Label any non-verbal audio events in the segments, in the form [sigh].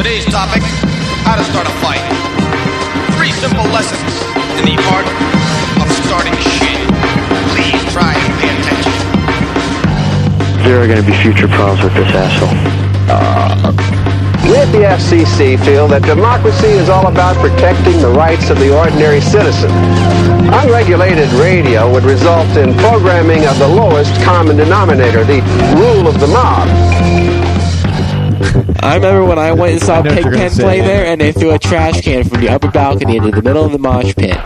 Today's topic, how to start a fight. Three simple lessons in the art of starting shit. Please try and pay attention. There are going to be future problems with this asshole. Uh, we at the FCC feel that democracy is all about protecting the rights of the ordinary citizen. Unregulated radio would result in programming of the lowest common denominator, the rule of the mob. I remember when I went and saw I know what you're Pigpen say. play there, and they threw a trash can from the upper balcony into the middle of the mosh pit.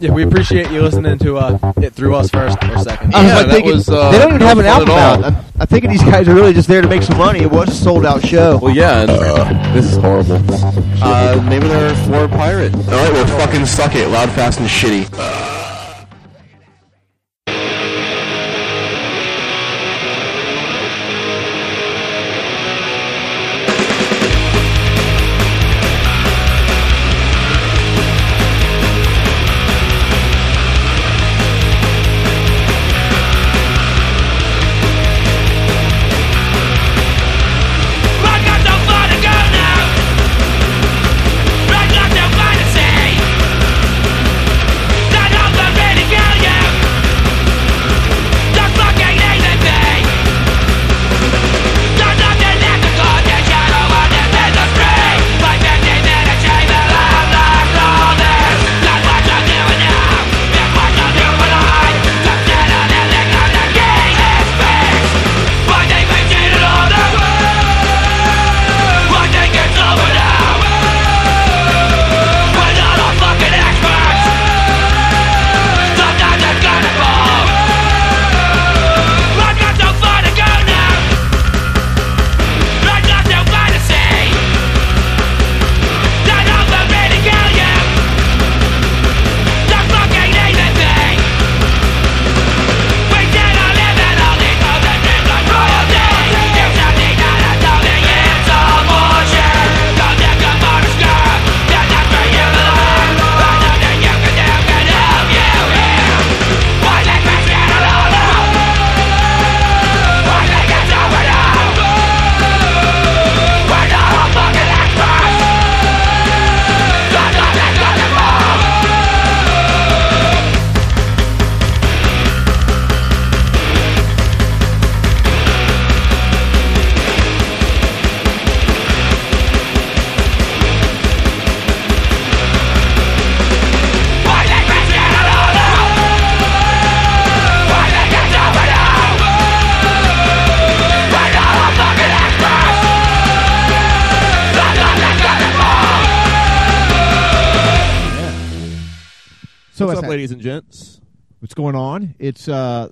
Yeah, we appreciate you listening to uh, it through us first or second. I was Yeah, like that thinking, was, uh, they don't even have an album out. I'm, I'm thinking these guys are really just there to make some money. It was a sold out show. Well, yeah, and this is horrible. Uh, maybe they're for a pirate. All right, well, fucking suck it. Loud, fast, and shitty.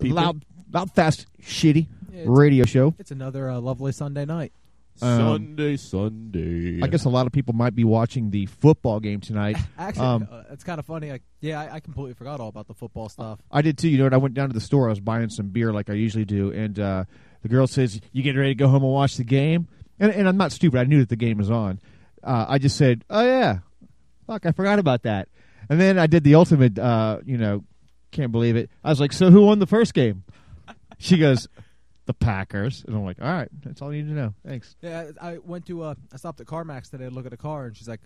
People? loud, loud, fast, shitty Yeah, radio show. It's another uh, lovely Sunday night. Um, Sunday, Sunday. I guess a lot of people might be watching the football game tonight. [laughs] Actually, Um, uh, it's kind of funny. Like, yeah, I, I completely forgot all about the football stuff. I did too. You know what? I went down to the store. I was buying some beer like I usually do, and uh, the girl says, "You getting ready to go home and watch the game?" And, and I'm not stupid. I knew that the game was on. Uh, I just said, "Oh yeah, fuck, I forgot about that." And then I did the ultimate. Uh, you know, can't believe it. I was like, "So who won the first game?" She goes, "The Packers." And I'm like, "All right, that's all you need to know. Thanks." Yeah, I went to uh, I stopped at CarMax today to look at a car, and she's like,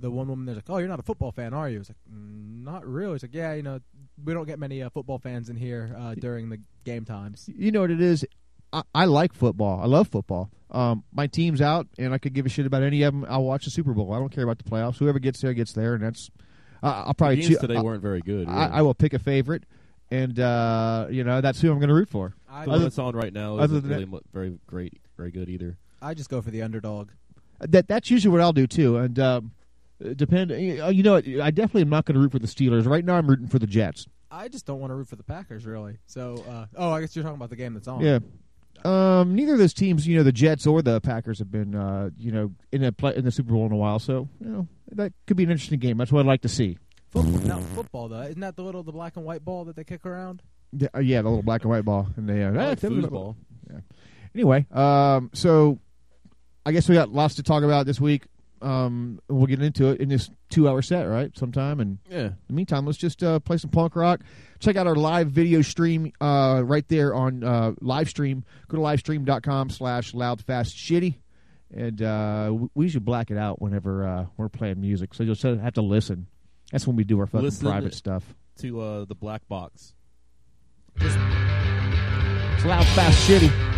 the one woman there's like, "Oh, you're not a football fan, are you?" I was like, mm, "Not really." It's like, "Yeah, you know, we don't get many uh, football fans in here uh, during the game times." You know what it is? I, I like football. I love football. Um, my team's out, and I could give a shit about any of them. I'll watch the Super Bowl. I don't care about the playoffs. Whoever gets there gets there, and that's. Uh, I'll probably the games today I- weren't very good. I, I will pick a favorite, and uh, you know that's who I'm going to root for. I, the one that's on right now other isn't than really that- very great, very good either. I just go for the underdog. That that's usually what I'll do too, and um, depend. You know. I definitely am not going to root for the Steelers right now. I'm rooting for the Jets. I just don't want to root for the Packers, really. So, uh, oh, I guess you're talking about the game that's on. Yeah. Um, neither of those teams, you know, the Jets or the Packers have been, uh, you know, in a play, in the Super Bowl in a while. So, you know, that could be an interesting game. That's what I'd like to see. Football, no, football though. Isn't that the little the black and white ball that they kick around? Yeah, uh, yeah the little black and white ball, and they. Uh, I ah, like it's- foosball. Yeah. Anyway, um, so I guess we got lots to talk about this week. Um, we'll get into it in this two-hour set, right? Sometime, and Yeah. in the meantime, let's just uh, play some punk rock. Check out our live video stream uh, right there on uh, live stream. Go to livestream.com slash loudfastshitty and uh, we usually black it out whenever uh, we're playing music. So you'll have to listen. That's when we do our fucking Listen private stuff. to uh, the black box. It's loud, fast, shitty.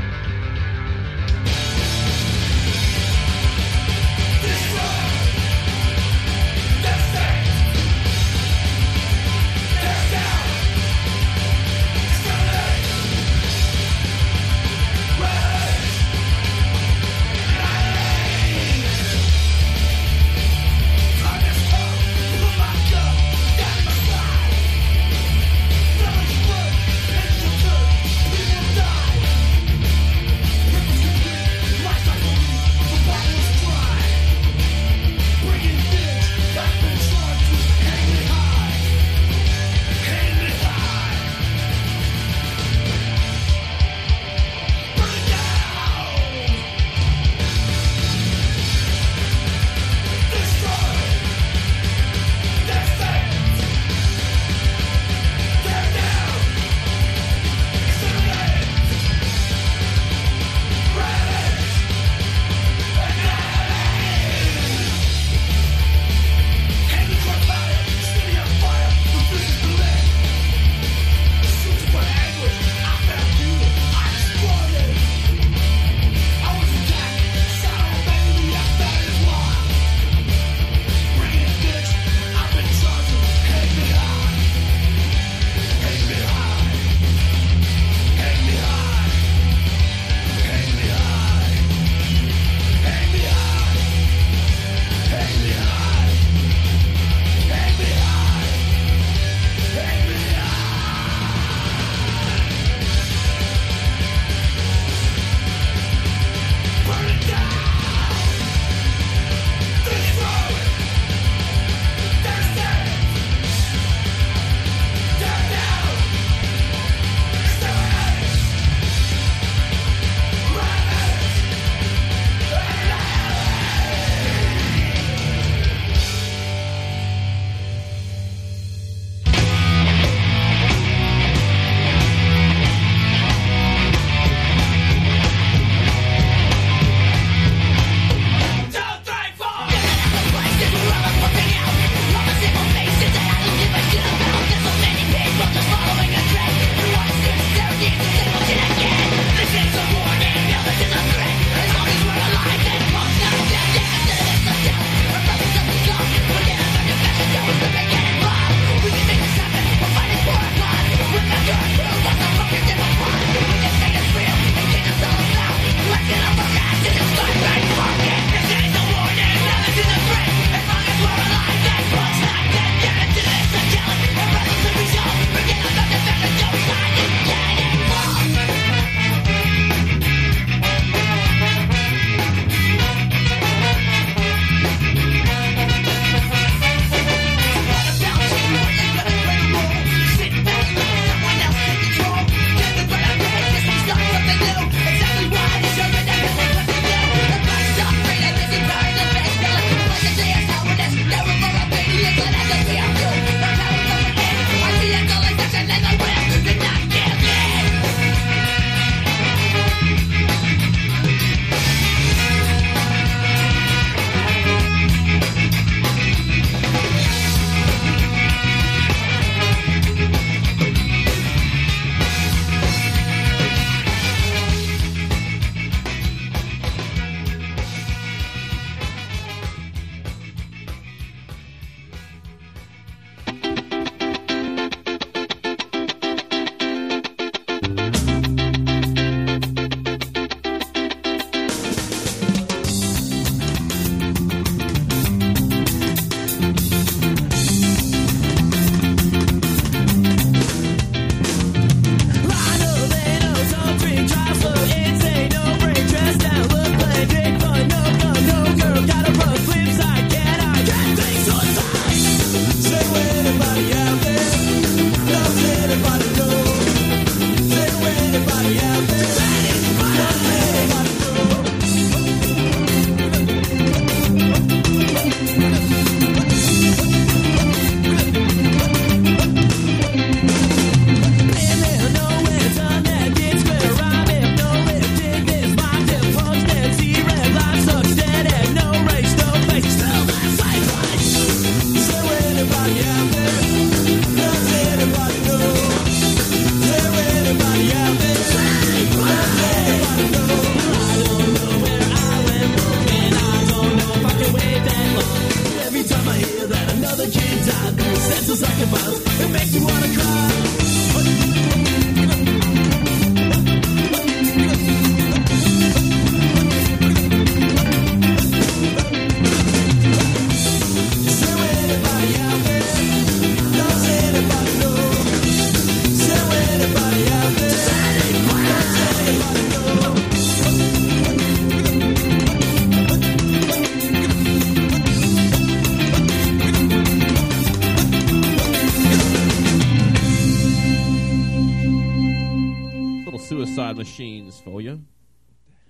Machines for you.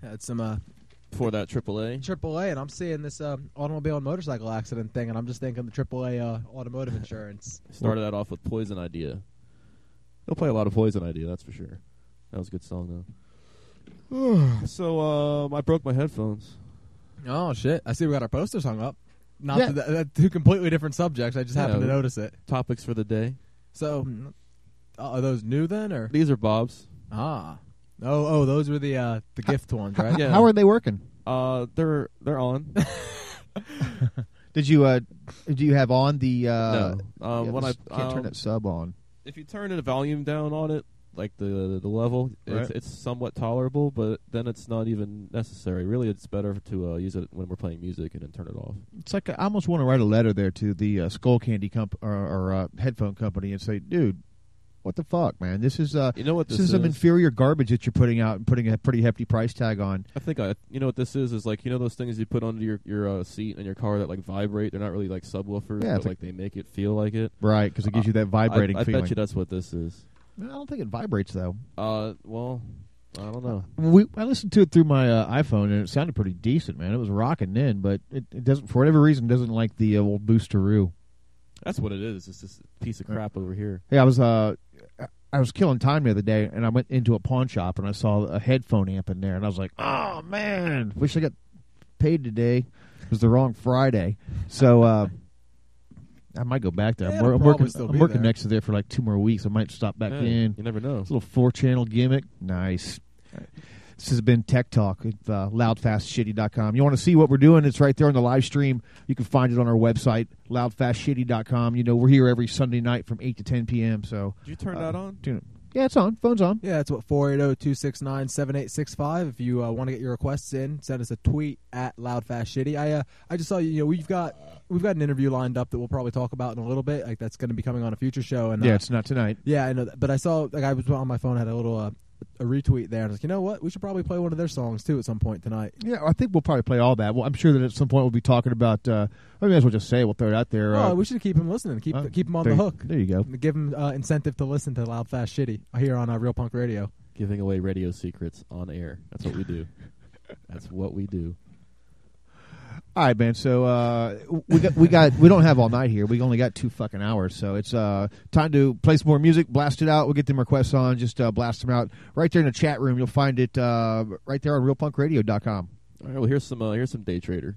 Had some uh, For that AAA. AAA, and I'm seeing this uh, automobile and motorcycle accident thing, and I'm just thinking the AAA uh, automotive insurance. [laughs] Started that off with Poison Idea. They'll play a lot of Poison Idea, that's for sure. That was a good song, though. [sighs] so, um, I broke my headphones. Oh shit! I see we got our posters hung up. Not Yeah. that, that, two completely different subjects. I just happened Yeah. to notice it. Topics for the day. So, uh, are those new then, or These are Bob's. ah? Oh, oh, those were the uh, the gift ones, right? Yeah. How are they working? Uh, they're they're on. [laughs] Did you uh, do you have on the? Uh, no, um, yeah, when I can't turn um, that sub on. if you turn the volume down on it, like the the level, Right. it's, it's somewhat tolerable, but then it's not even necessary. Really, it's better to uh, use it when we're playing music and then turn it off. It's like I almost want to write a letter there to the uh, Skullcandy comp or, or uh, headphone company and say, dude, what the fuck, man? This is uh, You know what this, this is some inferior garbage that you're putting out and putting a pretty hefty price tag on. I think I, you know what this is is like you know those things you put under your your uh, seat in your car that like vibrate. They're not really like subwoofers, Yeah, but it's like, they make it feel like it. Right, because it gives you that vibrating I, I feeling. bet you that's what this is. I don't think it vibrates though. Uh, well, I don't know. We I listened to it through my uh, iPhone and it sounded pretty decent, man. It was rocking then, but it, it doesn't for whatever reason doesn't like the uh, old boosteroo. That's what it is. It's just a piece of crap over here. Hey, I was uh, I was killing time the other day, and I went into a pawn shop and I saw a headphone amp in there, and I was like, oh man, wish I got paid today. It was the wrong Friday, so uh, I might go back there. Yeah, I'm, wor- I'm working. still I'm working there. next to there for like two more weeks. I might stop back Yeah, in. You never know. This little four channel gimmick, nice. This has been Tech Talk at uh, loudfastshitty.com. You want to see what we're doing? It's right there on the live stream. You can find it on our website, loudfastshitty.com. You know, we're here every Sunday night from 8 to 10 p.m. So Did you turn uh, that on? tune it. Yeah, it's on. Phone's on. Yeah, it's what four eight zero two six nine seven eight six five. If you uh, want to get your requests in, send us a tweet at loudfastshitty. I uh, I just saw you. You know, we've got we've got an interview lined up that we'll probably talk about in a little bit. Like that's going to be coming on a future show. And Yeah, uh, it's not tonight. yeah, I know. That, but I saw like I was on my phone, had a little uh, a retweet there, and I was like, you know what, we should probably play one of their songs too at some point tonight. Yeah, I think we'll probably play all that. Well, I'm sure that at some point we'll be talking about. Uh, I may as well just say it. we'll throw it out there. Oh, uh, we should keep him listening. Keep uh, keep him on there, the hook. There you go. Give him uh, incentive to listen to Loud Fast Shitty here on uh, Real Punk Radio. Giving away radio secrets on air. That's what we do. [laughs] That's what we do. All right, man. So uh, we got we got we don't have all night here. We only got two fucking hours. So it's uh, time to play some more music. Blast it out. We'll get them requests on. Just uh, blast them out right there in the chat room. You'll find it uh, right there on RealPunkRadio.com. All right. Well, here's some. Uh, here's some day trader.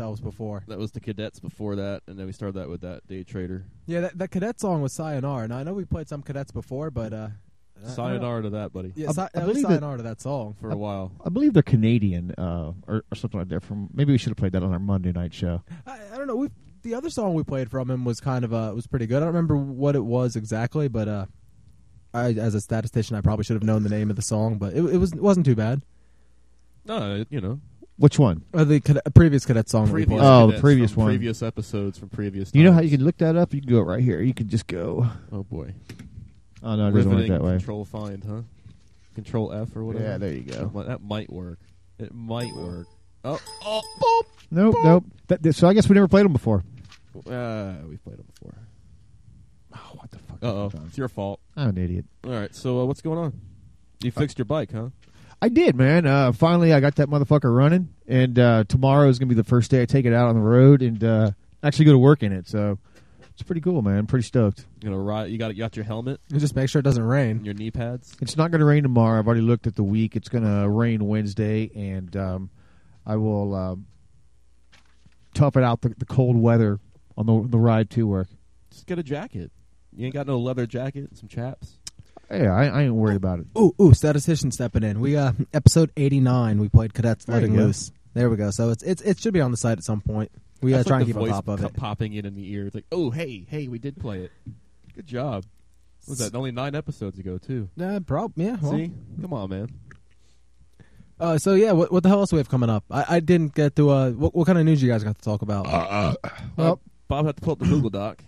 Ourselves before. That was the Cadets before that, and then we started that with that Day Trader. Yeah, that, that cadet song was Sayonara. Now I know we played some cadets before, but uh, I- I don't know. Sayonara to that, buddy. Yeah, I- si- I at least Sayonara to that song. For a while. I believe they're Canadian uh, or, or something like that. From maybe we should have played that on our Monday night show. I, I don't know. We the other song we played from him was kind of uh was pretty good. I don't remember what it was exactly, but uh, I as a statistician I probably should have known the name of the song, but it, it was it wasn't too bad. No, it- you know. Which one? Uh, the cadet, previous cadet song. Previous. Oh, the previous from one. Previous episodes from previous You know how you can look that up? You can go right here. You can just go. Oh, boy. Oh no, it doesn't work that way. Control find, huh? Control F or whatever. Yeah, there you go. That might, work. It might work. Oh, oh, Nope, nope. That, that- so I guess we never played them before. Uh, we've played them before. Oh, what the fuck? Uh oh, it's your fault. I'm an idiot. All right, so uh, what's going on? You fixed your bike, huh? I did, man. Uh, finally, I got that motherfucker running, and uh, tomorrow is gonna be the first day I take it out on the road and uh, actually go to work in it. So it's pretty cool, man. I'm pretty stoked. You know, ride. You got you got your helmet, You just make sure it doesn't rain. your knee pads. It's not gonna rain tomorrow. I've already looked at the week. It's gonna rain Wednesday, and um, I will um, tough it out the, the cold weather on the the ride to work. Just get a jacket. You ain't got no leather jacket, some chaps. Yeah, I, I ain't worried about it. Ooh, ooh, statistician stepping in. We uh episode eighty nine. We played cadets There you letting go. loose. There we go. So it's it's it should be on the site at some point. We That's gotta try like and the keep on voice top of co- it. popping in in the ear. It's like, oh, hey, hey, we did play it. Good job. What was that only nine episodes ago too? Uh, prob yeah. Well, See, come on, man. Uh, so yeah, what what the hell else do we have coming up? I, I didn't get to uh what what kind of news you guys got to talk about? Uh, well, Bob had to pull up the Google Doc.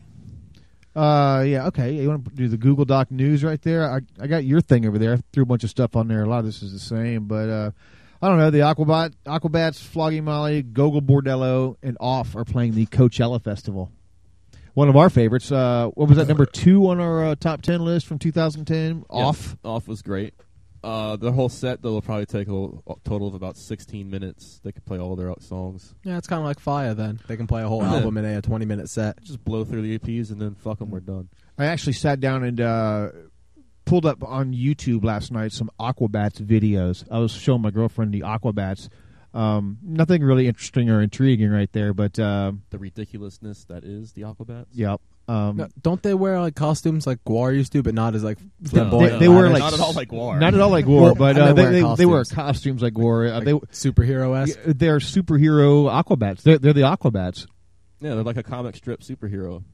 Uh, yeah, okay. You want to do the Google Doc news right there? I I got your thing over there. I threw a bunch of stuff on there. A lot of this is the same, but uh, I don't know. The Aquabat, Aquabats, Flogging Molly, Gogol Bordello, and Off are playing the Coachella Festival. One of our favorites. Uh, what was that number two on our uh, top ten list from 2010? Off. Off was great. Uh, the whole set though will probably take a little- a total of about 16 minutes. They could play all their songs. Yeah, it's kind of like Fire. Then they can play a whole Yeah. album in a twenty minute set. Just blow through the EPs and then fuck them. We're done. I actually sat down and uh, pulled up on YouTube last night some Aquabats videos. I was showing my girlfriend the Aquabats. Um, nothing really interesting or intriguing right there, but uh, The ridiculousness that is the Aquabats. yep. Um, No, don't they wear like costumes like GWAR used to, but not as like they, flamboyant? they, they wear like not at all like War. not at all like war, Well, but uh, they, wear they, they wear costumes. costumes like war. Uh, like they superhero esque. they're superhero Aquabats. They're, they're the Aquabats. Yeah, they're like a comic strip superhero.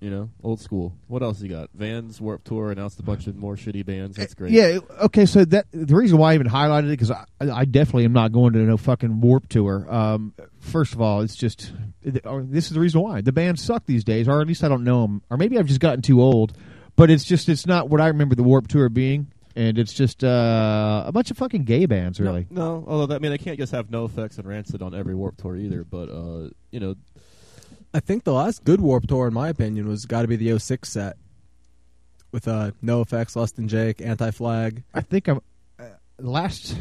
You know, old school. What else you got? Vans Warped Tour announced a bunch of more shitty bands. That's great. Yeah. Okay. So that the reason why I even highlighted it because I, I definitely am not going to no fucking Warped Tour. Um, first of all, it's just this is the reason why the bands suck these days, or at least I don't know them, or maybe I've just gotten too old. But it's just it's not what I remember the Warped Tour being, and it's just uh, a bunch of fucking gay bands, really. No, no, although that, I mean they can't just have NOFX and rancid on every Warped Tour either. But uh, you know, I think the last good Warped Tour, in my opinion, was got to be the 06 set with uh, NOFX, Less Than Jake, Anti Flag. I think I'm uh, last.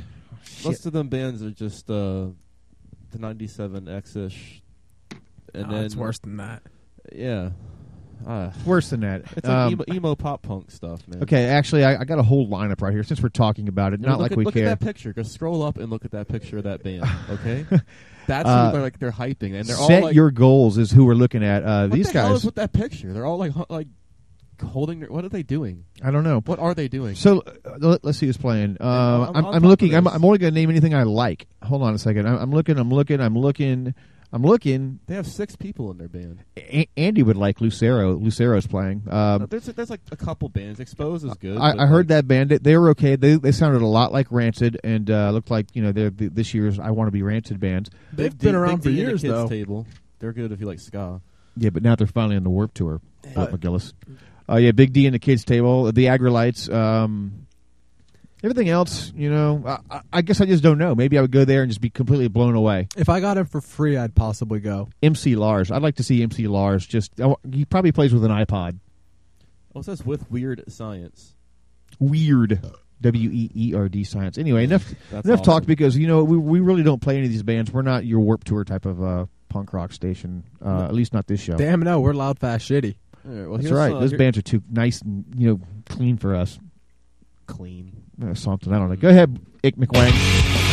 most of them bands are just uh, the '97 X ish, and No, then it's worse than that. Yeah, uh, Worse than that. It's like Um, emo, emo pop punk stuff, man. Okay, actually, I, I got a whole lineup right here since we're talking about it. You Not look like at, we look care. at that picture. Just scroll up and look at that picture of that band. Okay, [laughs] that's Uh, who they're like. They're hyping, and they're Set all like, your goals is who we're looking at. Uh, these the guys. with that picture? They're all like, like holding. Their, what are they doing? I don't know. What are they doing? So uh, let, us see who's playing. Uh, I'm- I'm, I'm looking. I'm. I'm only going to name anything I like. Hold on a second. I'm, I'm looking. I'm looking. I'm looking. I'm looking. They have six people in their band. A Andy would like Lucero. Lucero's playing. Um, No, there's there's like a couple bands. Expose is good. I, I heard like, that band. They- They were okay. They they sounded a lot like Rancid, and uh, looked like you know they're the, this year's I Want to Be Rancid bands. They've Big been D- around Big for D and the years, Kids though. Table. They're good if you like ska. Yeah, but now they're finally on the Warped Tour. Fort McGillis. Uh, yeah, Big D and the Kids Table, the Aggrolites. Um, everything else, you know, I- I, I guess I just don't know. Maybe I would go there and just be completely blown away. If I got him for free, I'd possibly go. MC Lars. I'd like to see MC Lars. Just he probably plays with an iPod. Oh, it says with Weerd Science. Weird. W e e r d science. Anyway, enough [laughs] enough awesome. talk because you know we we really don't play any of these bands. We're not your Warped Tour type of uh, punk rock station. Uh, at least not this show. Damn no, we're loud, fast, shitty. All right, well, That's right. uh, Those bands are too nice and you know clean for us. clean. Something I don't know. Go ahead, Ick McWang.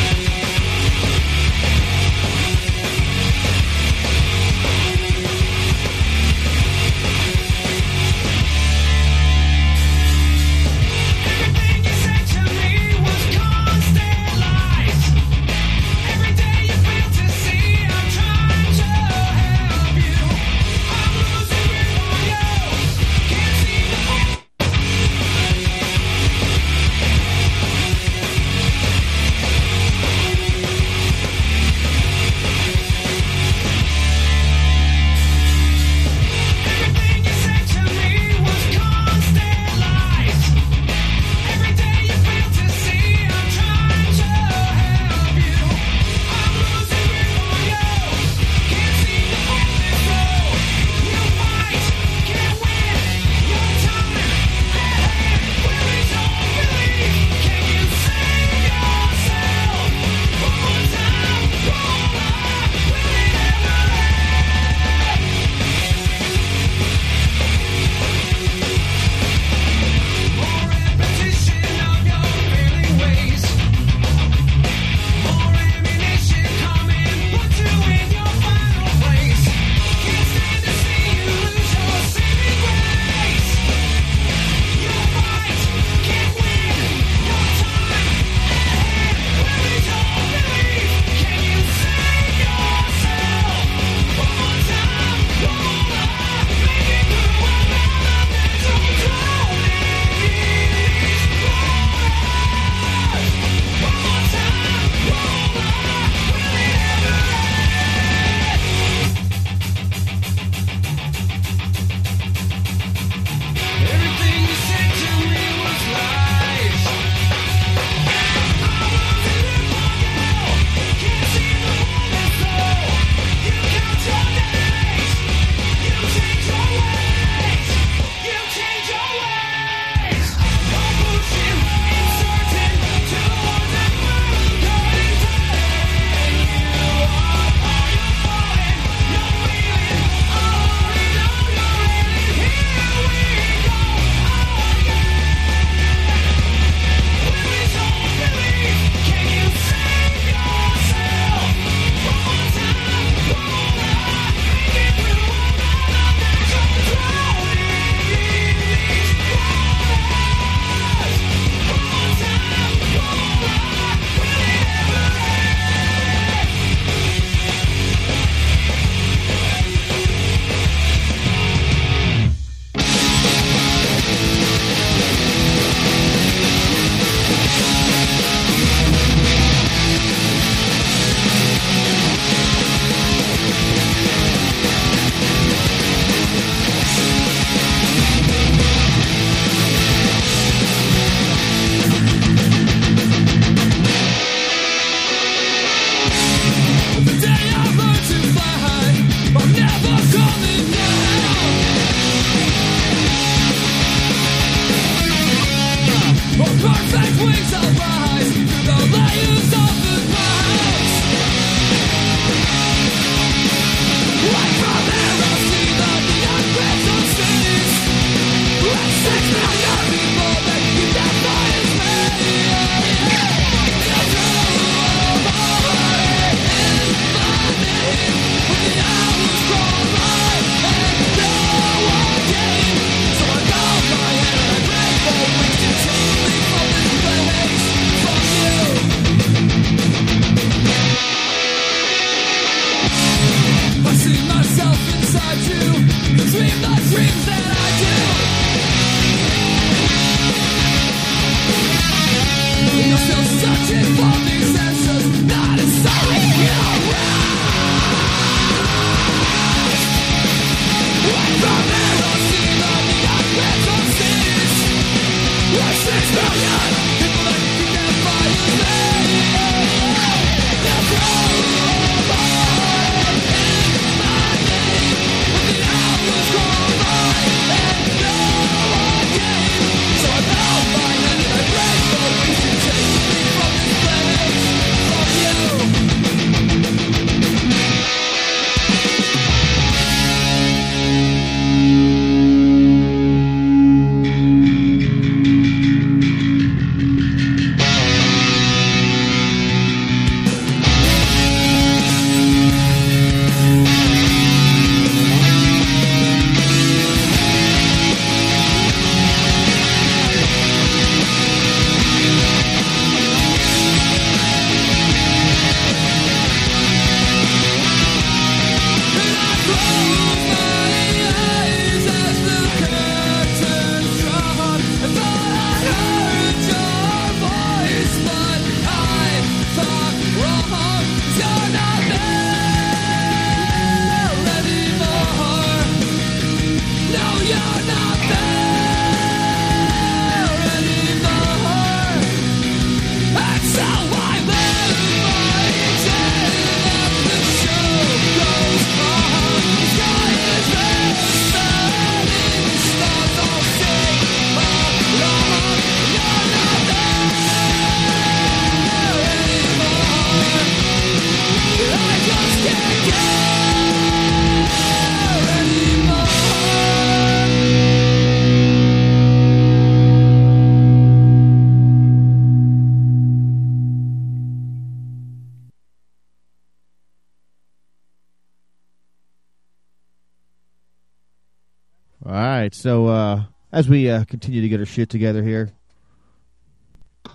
As we uh, continue to get our shit together here,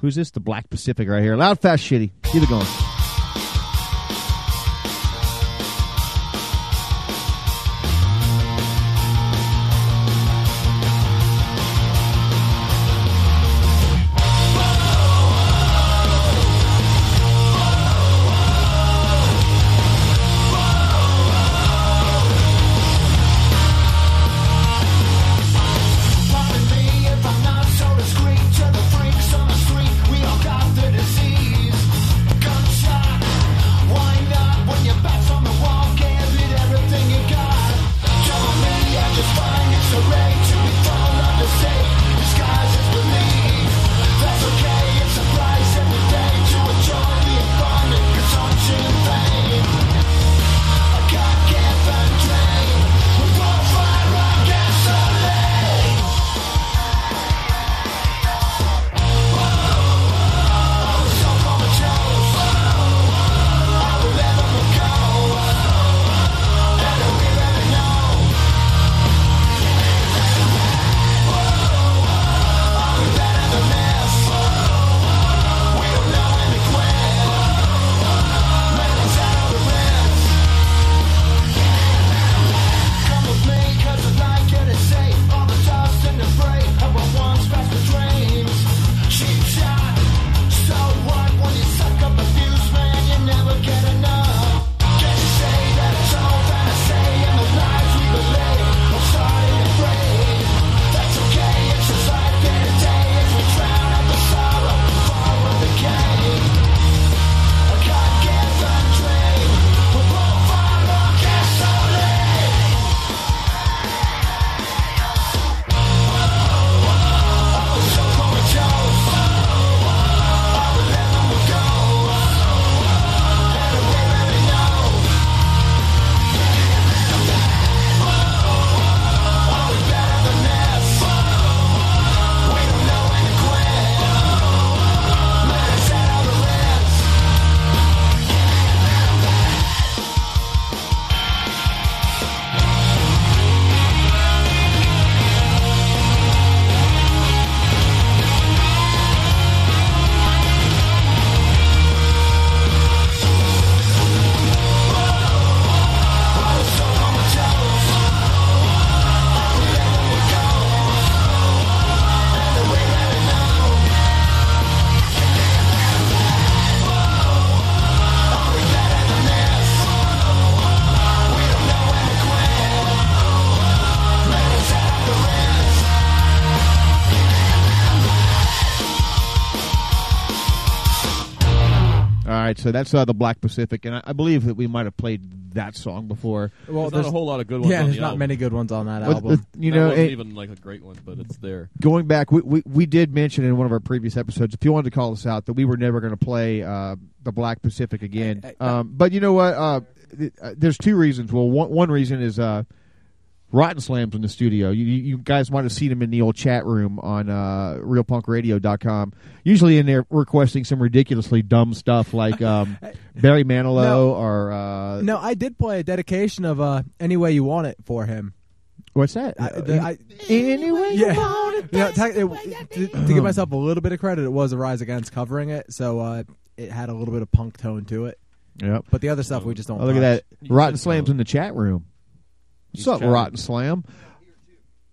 who's this? The Black Pacific right here. Loud, fast, shitty. Keep it going. So that's uh, the Black Pacific, and I, I believe that we might have played that song before. Well, There's not a whole lot of good ones Yeah, on there's the not album. many good ones on that But album. the- you That know, wasn't it- even like a great one, but it's there. going back, we, we we did mention in one of our previous episodes, if you wanted to call us out, that we were never going to play uh, the Black Pacific again. Um, but you know what? Uh, th- uh, there's two reasons. Well, one one reason is uh, Rotten Slams in the studio. You, you you guys might have seen him in the old chat room on uh, RealPunkRadio.com. Usually in there requesting some ridiculously dumb stuff like [laughs] um, Barry Manilow No. or uh, no, I did play a dedication of uh, "Any Way You Want It" for him. what's that? I, the, I, anyway, yeah, yeah tec- it- [laughs] to, to give myself a little bit of credit, it was a Rise Against covering it, so uh, it had a little bit of punk tone to it. Yep. But the other stuff we just don't. Oh, look at that. Rotten Slam's in the chat room. What's He's up, chatting. Rotten Slam?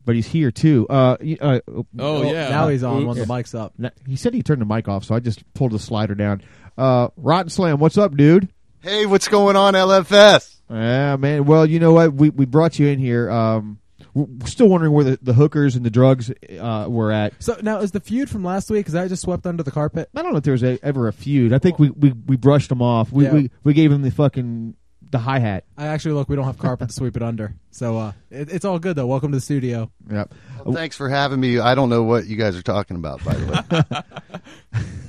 But he's here too. Uh, y- uh, Oh, yeah. Now he's on Oops. when the mic's up. n- he said he turned the mic off, so I just pulled the slider down. Uh, Rotten Slam, what's up, dude? Hey, what's going on, LFS? Yeah, man. Well, you know what? We we brought you in here. Um, we're still wondering where the, the hookers and the drugs uh, were at. So now is the feud from last week? Because I just swept under the carpet. I don't know if there was a, ever a feud. I think we, we, we brushed them off. We, Yeah. we we gave him the fucking the hi hat. I actually look. We don't have carpet to sweep it under, so uh, it, it's all good though. Welcome to the studio. Yep. Well, thanks for having me. I don't know what you guys are talking about, by the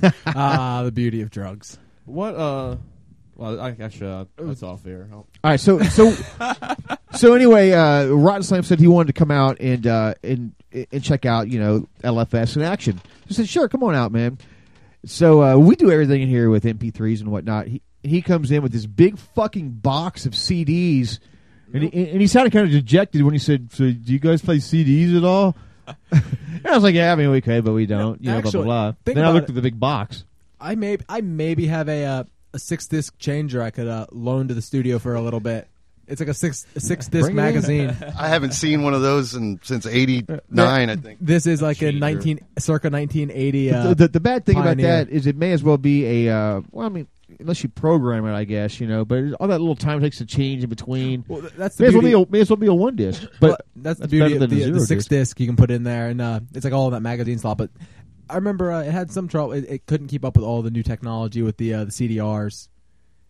way. [laughs] Ah, the beauty of drugs. What? Uh, well, I actually uh, that's off air. I'll- All right, so so [laughs] so anyway, uh, Rotten Slam said he wanted to come out and uh, and and check out you know LFS in action. I said, sure, come on out, man. So uh, we do everything in here with MP3s and whatnot. He he comes in with this big fucking box of CDs And he, and he sounded kind of dejected when he said, "So do you guys play CDs at all?" [laughs] and I was like, "Yeah, I mean we could, but we don't." You know, Actually, blah blah blah. think Then I about looked it. at the big box. I may I maybe have a uh, a six disc changer I could uh, loan to the studio for a little bit. It's like a six a six disc Bring it in. magazine. [laughs] I haven't seen one of those in, since '89. I think. This is like a Changer. nineteen circa nineteen eighty. Uh, the, the, the bad thing Pioneer. about that is it may as well be a uh, well, I mean, unless you program it, I guess you know. But all that little time it takes to change in between. well, that's the may as well be a, may as well be a one disc. But But that's the beauty better of than the, the six disc. disc you can put in there, and uh, it's like all of that magazine style. But I remember uh, it had some trouble. It, it couldn't keep up with all the new technology with the uh, the CDRs.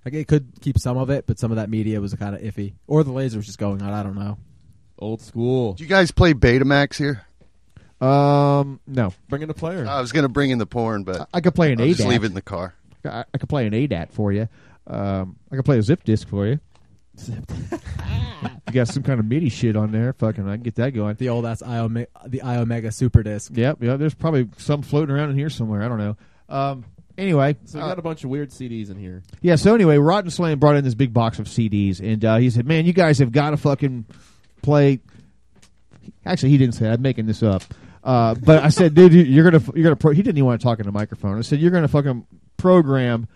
Like it could keep some of it, but some of that media was kind of iffy, or the laser was just going out. I don't know. Old school. Do you guys play Betamax here? um, no, Bring in the player. I was going to bring in the porn, but I could play an I'll just leave it in the car. I, I could play an ADAT for you. Um, I could play a zip disc for you. [laughs] you got some kind of MIDI shit on there. Fucking, I can get that going. The old ass Iome- the Iomega Super Disc. Yep, yeah. There's probably some floating around in here somewhere. I don't know. Um, anyway, so we uh, got a bunch of weird CDs in here. Yeah, so anyway, Rotten Slam brought in this big box of CDs, and uh, he said, "Man, you guys have got to fucking play." Actually, he didn't say. that. I'm making this up. Uh, but I said, "Dude, you- you're gonna you're gonna." Pro-. He didn't even want to talk in the microphone. I said, "You're gonna fucking program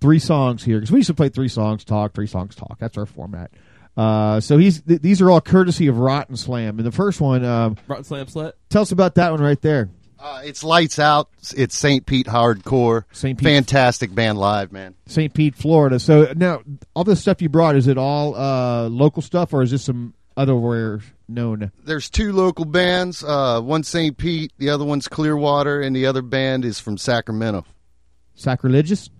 three songs here because we used to play three songs, talk, three songs, talk. That's our format." Uh, so he's th- these are all courtesy of Rotten Slam, and the first one, um, Rotten Slam Slut. tell us about that one right there. Uh, it's lights out. It's St. Pete Hardcore. St. Pete. Fantastic band live, man. St. Pete, Florida. So now, all this stuff you brought is it all uh, local stuff, or is this some otherwhere known? There's two local bands. Uh, one St. Pete, the other one's Clearwater, and the other band is from Sacramento. Sacrilegious.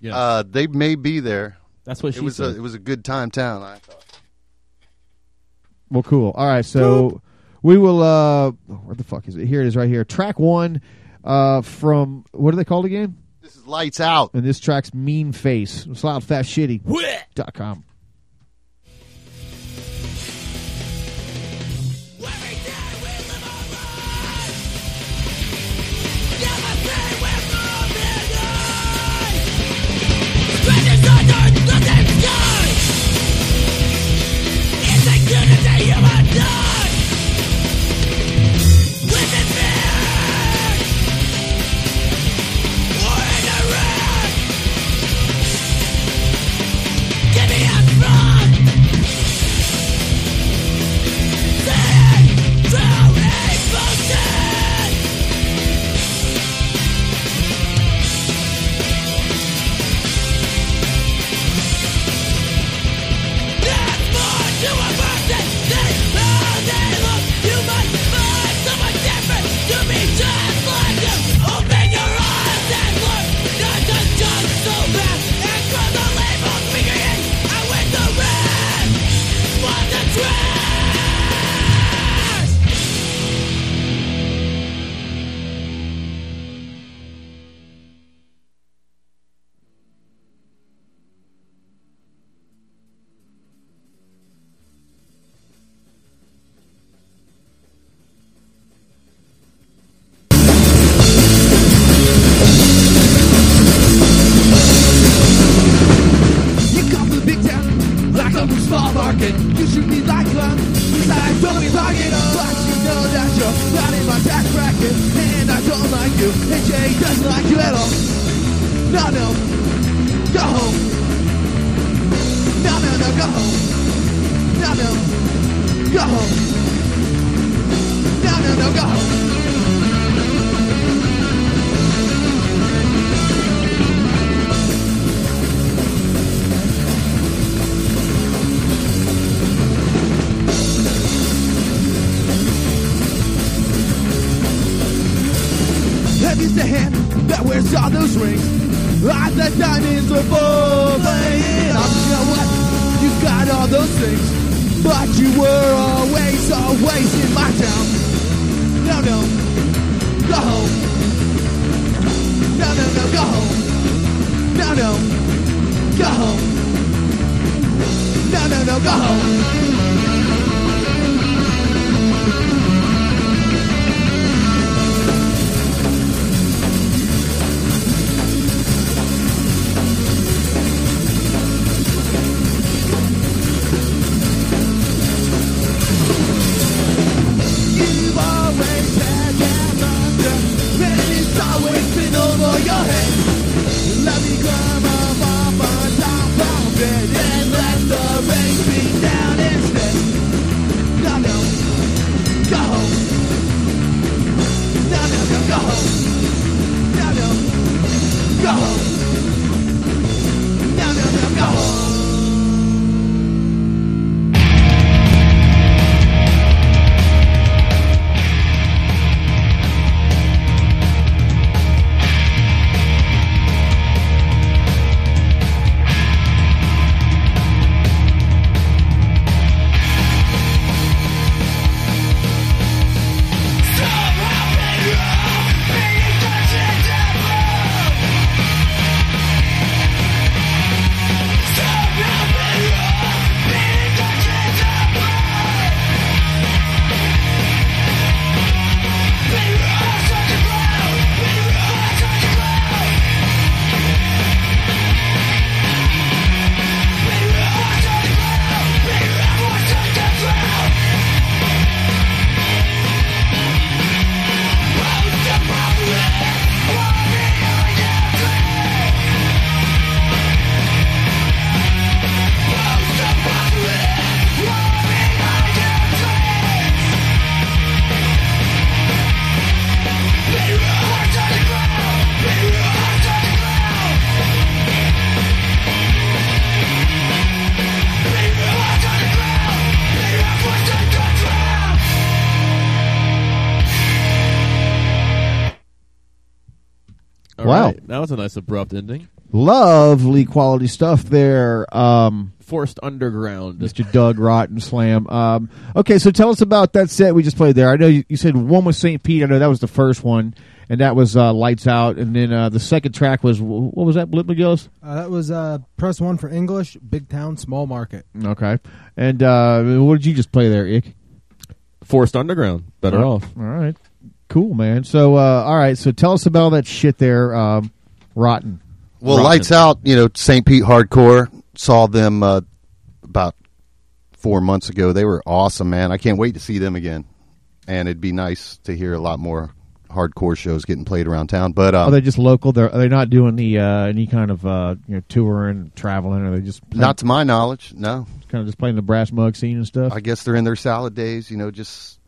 Yeah, Uh, they may be there. that's what she It was a, said. it was a good time town. I thought. Well, cool. All right, so we will. uh Where the fuck is it? Here it is, right here. Track one uh from what are they called again? This is lights out. And this track's Mean Face. It's loud, fast, shitty. dot com. Wow. was a nice abrupt ending. Lovely quality stuff there. Um, Forced Underground. Mr. Doug Rotten Slam. Um, okay, so tell us about that set we just played there. I know you, you said one was St. Pete. I know that was the first one, and that was uh, Lights Out. And then uh, the second track was, what was that, Blip McGillis? Uh, that was uh, press one for English, big town, small market. Okay. And uh, what did you just play there, Ick? Forced Underground. Better All- off. All right. Cool, man. So, uh, all right. So tell us about all that shit there, um, Rotten. Well, Rotten. lights out. You know, St. Pete Hardcore saw them uh, about four months ago. They were awesome, man. I can't wait to see them again. And it'd be nice to hear a lot more hardcore shows getting played around town. But um, are they just local? They're they're not doing the uh, any kind of uh, you know touring, traveling, or they just not to my knowledge, no. kind of just playing the brass mug scene and stuff. I guess they're in their salad days. You know, just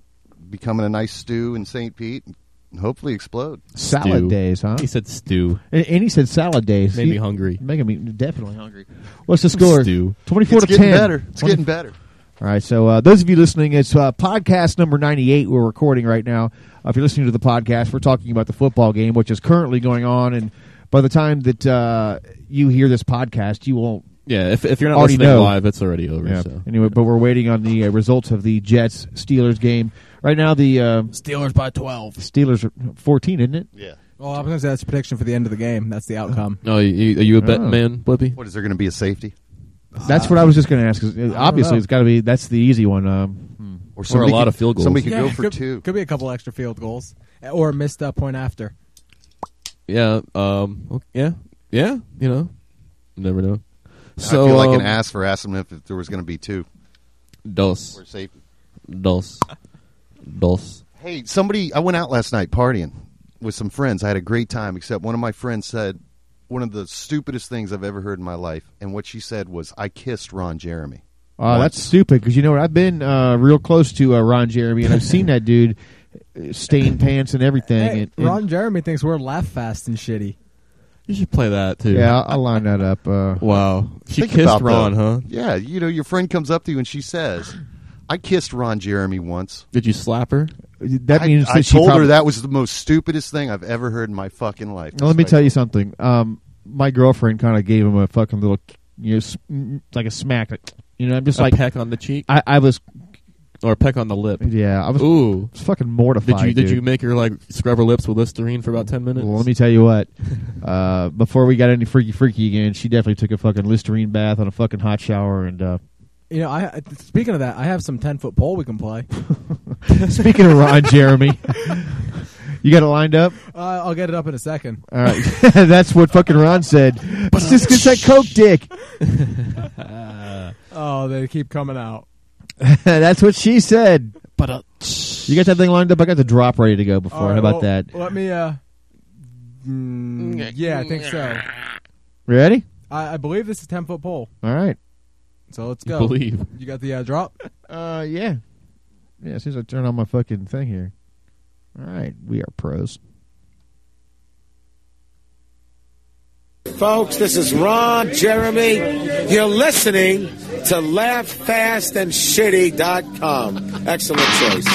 becoming a nice stew in St. Pete. And hopefully explode. Salad Stew. days, huh? He said stew. And, and he said salad days. Made me hungry. Making me definitely hungry. What's the score? Stew. Twenty-four It's to getting ten. better. It's 20 getting better. All right, so uh, those of you listening, it's uh, podcast number 98 we're recording right now. Uh, if you're listening to the podcast, we're talking about the football game, which is currently going on. And by the time that uh, you hear this podcast, you won't Yeah, if, if you're not already listening know. live, it's already over. Yeah. So. Anyway, but we're waiting on the uh, results of the Jets-Steelers game. Right now, the uh, Steelers by 12. Steelers are 14, isn't it? Yeah. Well, I'm going to say that's a prediction for the end of the game. That's the outcome. No, you, are you a bet Oh. man, Blippy? What is there going to be a safety? That's what I was just going to ask. 'cause, uh, obviously, know. it's got to be that's the easy one. Um, Or, Or a lot could- of field goals. Somebody could Yeah, go for could, two. Could be a couple extra field goals. Or a missed uh, point after. Yeah. Um. Yeah. Yeah. You know. Never know. So I feel like um, an ass for asking him if there was going to be two. Dos. Or safety. Dos. Dos. Hey, somebody, I went out last night partying with some friends. I had a great time, except one of my friends said one of the stupidest things I've ever heard in my life. And what she said was, I kissed Ron Jeremy. Uh, that's stupid because you know what? I've been uh, real close to uh, Ron Jeremy, and I've seen that [laughs] dude stained pants and everything. Hey, and, and- Ron Jeremy thinks we're laugh fast and shitty. You should play that too. yeah, I'll, I'll line that up. Uh, Wow. She Think kissed Ron, that. huh? Yeah, you know, your friend comes up to you and she says, I kissed Ron Jeremy once. Did you slap her? that I, means I that she told probably, her that was the most stupidest thing I've ever heard in my fucking life. Now, let me tell you something. Um, my girlfriend kind of gave him a fucking little, you know, like a smack. Like, you know, I'm just a like peck on the cheek I, I was. or a peck on the lip. Yeah, I was, Ooh. was fucking mortified. Did you did dude. you make her like scrub her lips with Listerine for about ten minutes? Well, let me tell you what. [laughs] uh, before we got any freaky freaky again, she definitely took a fucking Listerine bath on a fucking hot shower. And uh, You know, I I- speaking of that, I have some 10 foot pole we can play. [laughs] speaking of Ron Jeremy, you got it lined up. Uh, I'll get it up in a second. All right, [laughs] that's what fucking Ron said. Let's just get that coke dick. [laughs] Oh, they keep coming out. that's what she said. But uh, You got that thing lined up. I got the drop ready to go before. all right, How about well, that? Let me. uh mm, Yeah, I think so. Ready? I, I believe this is 10 foot pole. All right. So let's You go. believe. You got the uh, drop? [laughs] Uh, yeah, yeah. As soon as I turn on my fucking thing here. All right, we are pros. Folks, this is Ron Jeremy. You're listening to LaughFastAndShitty.com. Excellent choice.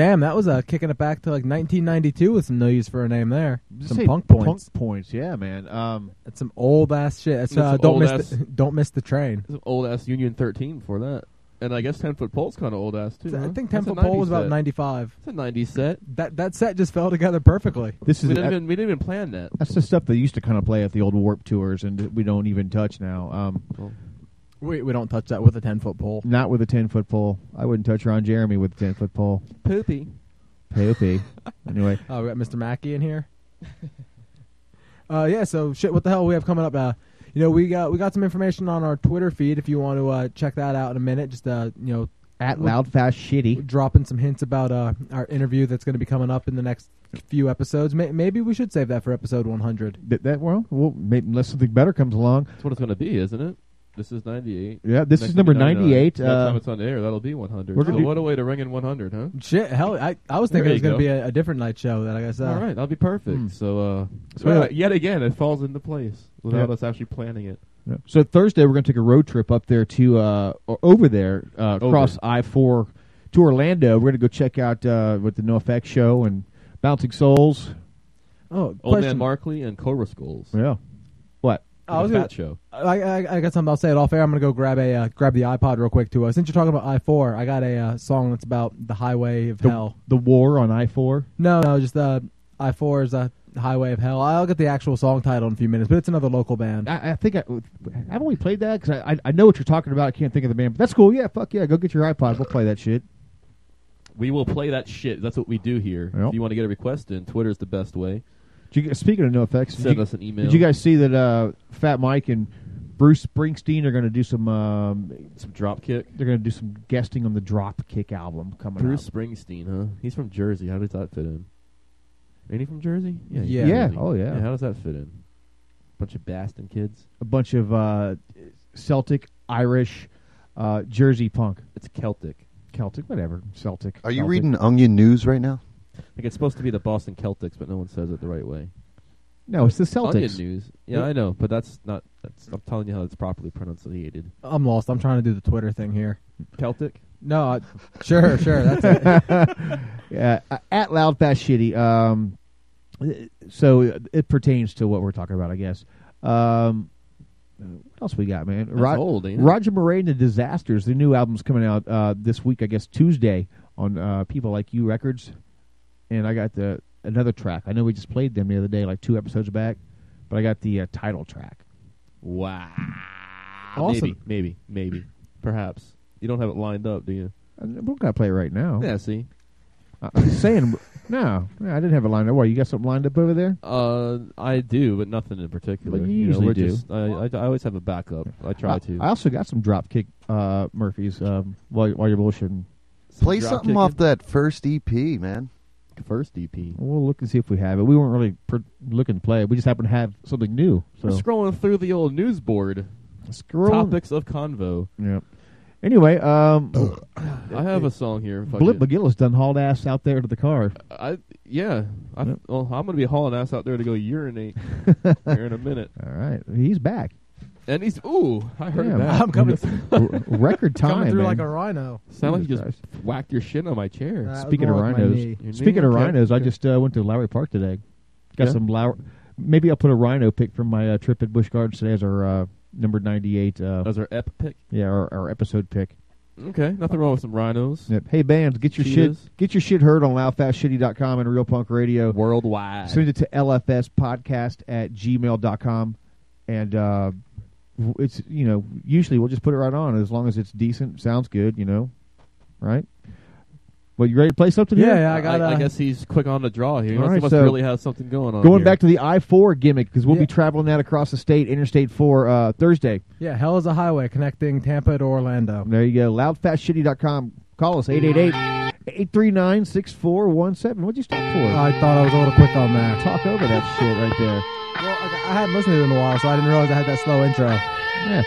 Damn, that was uh, kicking it back to like 1992 with some no use for a name there. Just Some punk points. Punk points, yeah, man. Um, That's some old ass shit. That's, That's uh, don't old miss ass- the, don't miss the train. Old ass Union 13 before that. And I guess 10 foot pole's kind of old ass too. I huh? think 10 That's foot pole was about set. 95. It's a 90 set. That that set just fell together perfectly. this is We didn't, even, we didn't even plan that. that's the stuff they used to kind of play at the old Warp tours, and we don't even touch now. Um, We we don't touch that with a 10 foot pole. not with a ten foot pole. I wouldn't touch Ron Jeremy with a ten foot pole. Poopy. Poopy. [laughs] anyway, Oh, we got Mr. Mackey in here. [laughs] uh, yeah. So shit. What the hell we have coming up? Uh, you know, we got we got some information on our Twitter feed. If you want to uh, check that out in a minute, just uh, you know, at loud fast shitty. dropping some hints about uh our interview that's going to be coming up in the next few episodes. May- maybe we should save that for episode 100. That, that well, well, maybe unless something better comes along. That's what it's going to be, isn't it? This is 98. Yeah, this Next is number will be 99. 98, By the uh, time it's on the air, that'll be 100. we're gonna So do- what a way to ring in 100, huh? Shit, hell, I I was There thinking it was you going to be a, a different night show that I guess. Uh, All right, that'll be perfect. Hmm. So, uh, So well, anyway- yet again, it falls into place without Yeah. us actually planning it. Yeah. So Thursday we're going to take a road trip up there to uh, or over there uh, Over. across I four to Orlando. We're going to go check out uh, with the NOFX show and Bouncing Souls. Oh, Old question. Man Markley and Cobra Skulls. Yeah. What? I was The gonna, Fat Show. I, I I got something. I'll say it off air. I'm gonna go grab a uh, grab the iPod real quick too. Uh, since you're talking about I4, I got a uh, song that's about the highway of The, hell. the war on I four. No, no, just uh, I4 is a highway of hell. I'll get the actual song title in a few minutes, but it's another local band. I, I think I haven't we played that because I, I I know what you're talking about. I can't think of the band, but that's cool. Yeah, fuck yeah, go get your iPod. We'll play that shit. We will play that shit. That's what we do here. Yep. If you want to get a request in, Twitter's the best way. Did you, speaking of NOFX, did Send you- us an email. Did you guys see that uh, Fat Mike and Bruce Springsteen are going to do some um, Some Dropkick. They're going to do some guesting on the Dropkick album coming Bruce out. Springsteen, huh? He's from Jersey. How does that fit in? Ain't he from Jersey? he's Yeah. Yeah. Jersey. Oh, yeah. How does that fit in? A Bunch of Boston kids. A bunch of uh, Celtic, Irish, uh, Jersey punk, It's Celtic. Celtic, whatever, Celtic. Are you Celtic. reading Onion News right now? Like it's supposed to be the Boston Celtics, but no one says it the right way. No, it's the Onion Celtics. News. Yeah, I know, but that's not. That's. I'm telling you how it's properly pronunciated. I'm lost. I'm trying to do the Twitter thing here. Celtic. No, I, sure, sure. That's it. [laughs] yeah, uh, at loud fast shitty. Um, so it pertains to what we're talking about, I guess. Um, what else we got, man? That's old, it? Roger Miret and the Disasters. The new album's coming out uh, this week, I guess Tuesday on uh, People Like You Records. And I got the another track. I know we just played them the other day, like two episodes back, but I got the uh, title track. Wow. Awesome. Maybe, maybe, maybe, perhaps. You don't have it lined up, do you? Uh, We're gonna play it right now. Yeah. See. I- I'm saying. [laughs] No, no, I didn't have it lined up. What, you got something lined up over there? Uh, I do, but nothing in particular. But you know, usually we're do. Just, I, I, I always have a backup. I try I, to. I also got some Dropkick uh, Murphys um, while, while you're bullshitting. Play something kicking. off that first EP, man. First EP. We'll look and see if we have it. We weren't really pr- looking to play it. We just happen to have something new. So We're scrolling through the old news board. Scroll- Topics of convo. Yeah. Anyway, um, [coughs] I have a song here. if I Blip McGillis done hauled ass out there to the car. I yeah. I, Yep. Well, I'm gonna be hauling ass out there to go urinate [laughs] here in a minute. All right, he's back. And he's ooh, I heard Damn. that. I'm coming, R- record [laughs] time, coming through man. like a rhino. Sound like you Jesus just whacked your shin on my chair. That was Speaking of more like my rhinos, knee. Your speaking knee? of Okay, rhinos, I okay. just uh, went to Lowry Park today. Got Yeah? some Lowry. Maybe I'll put a rhino pick from my uh, trip at Busch Gardens today as our uh, number ninety-eight. Uh, That was our ep pick. yeah, our, our episode pick. Okay, nothing wrong with some rhinos. Yep. Hey bands, get your Cheetahs. shit get your shit heard on loudfastshitty.com and Real Punk Radio. Worldwide. Send it to lfspodcast at gmail.com. And uh, w- it's, you know, usually we'll just put it right on as long as it's decent, sounds good, you know, right? Well, you ready to play something Yeah, here? yeah, I got. I, uh, guess he's quick on the draw here. He All must, right, he must so- really have something going on. Going here. back to the I-4 gimmick because we'll Yeah. be traveling that across the state, Interstate 4, uh, Thursday. Yeah, hell is a highway connecting Tampa to Orlando. There you go. Loudfastshitty.com. Call us, 888-839-6417. What'd you stop for? I thought I was a little quick on that. Talk over that shit right there. Well, I, I hadn't listened to it in a while, so I didn't realize I had that slow intro. Yeah.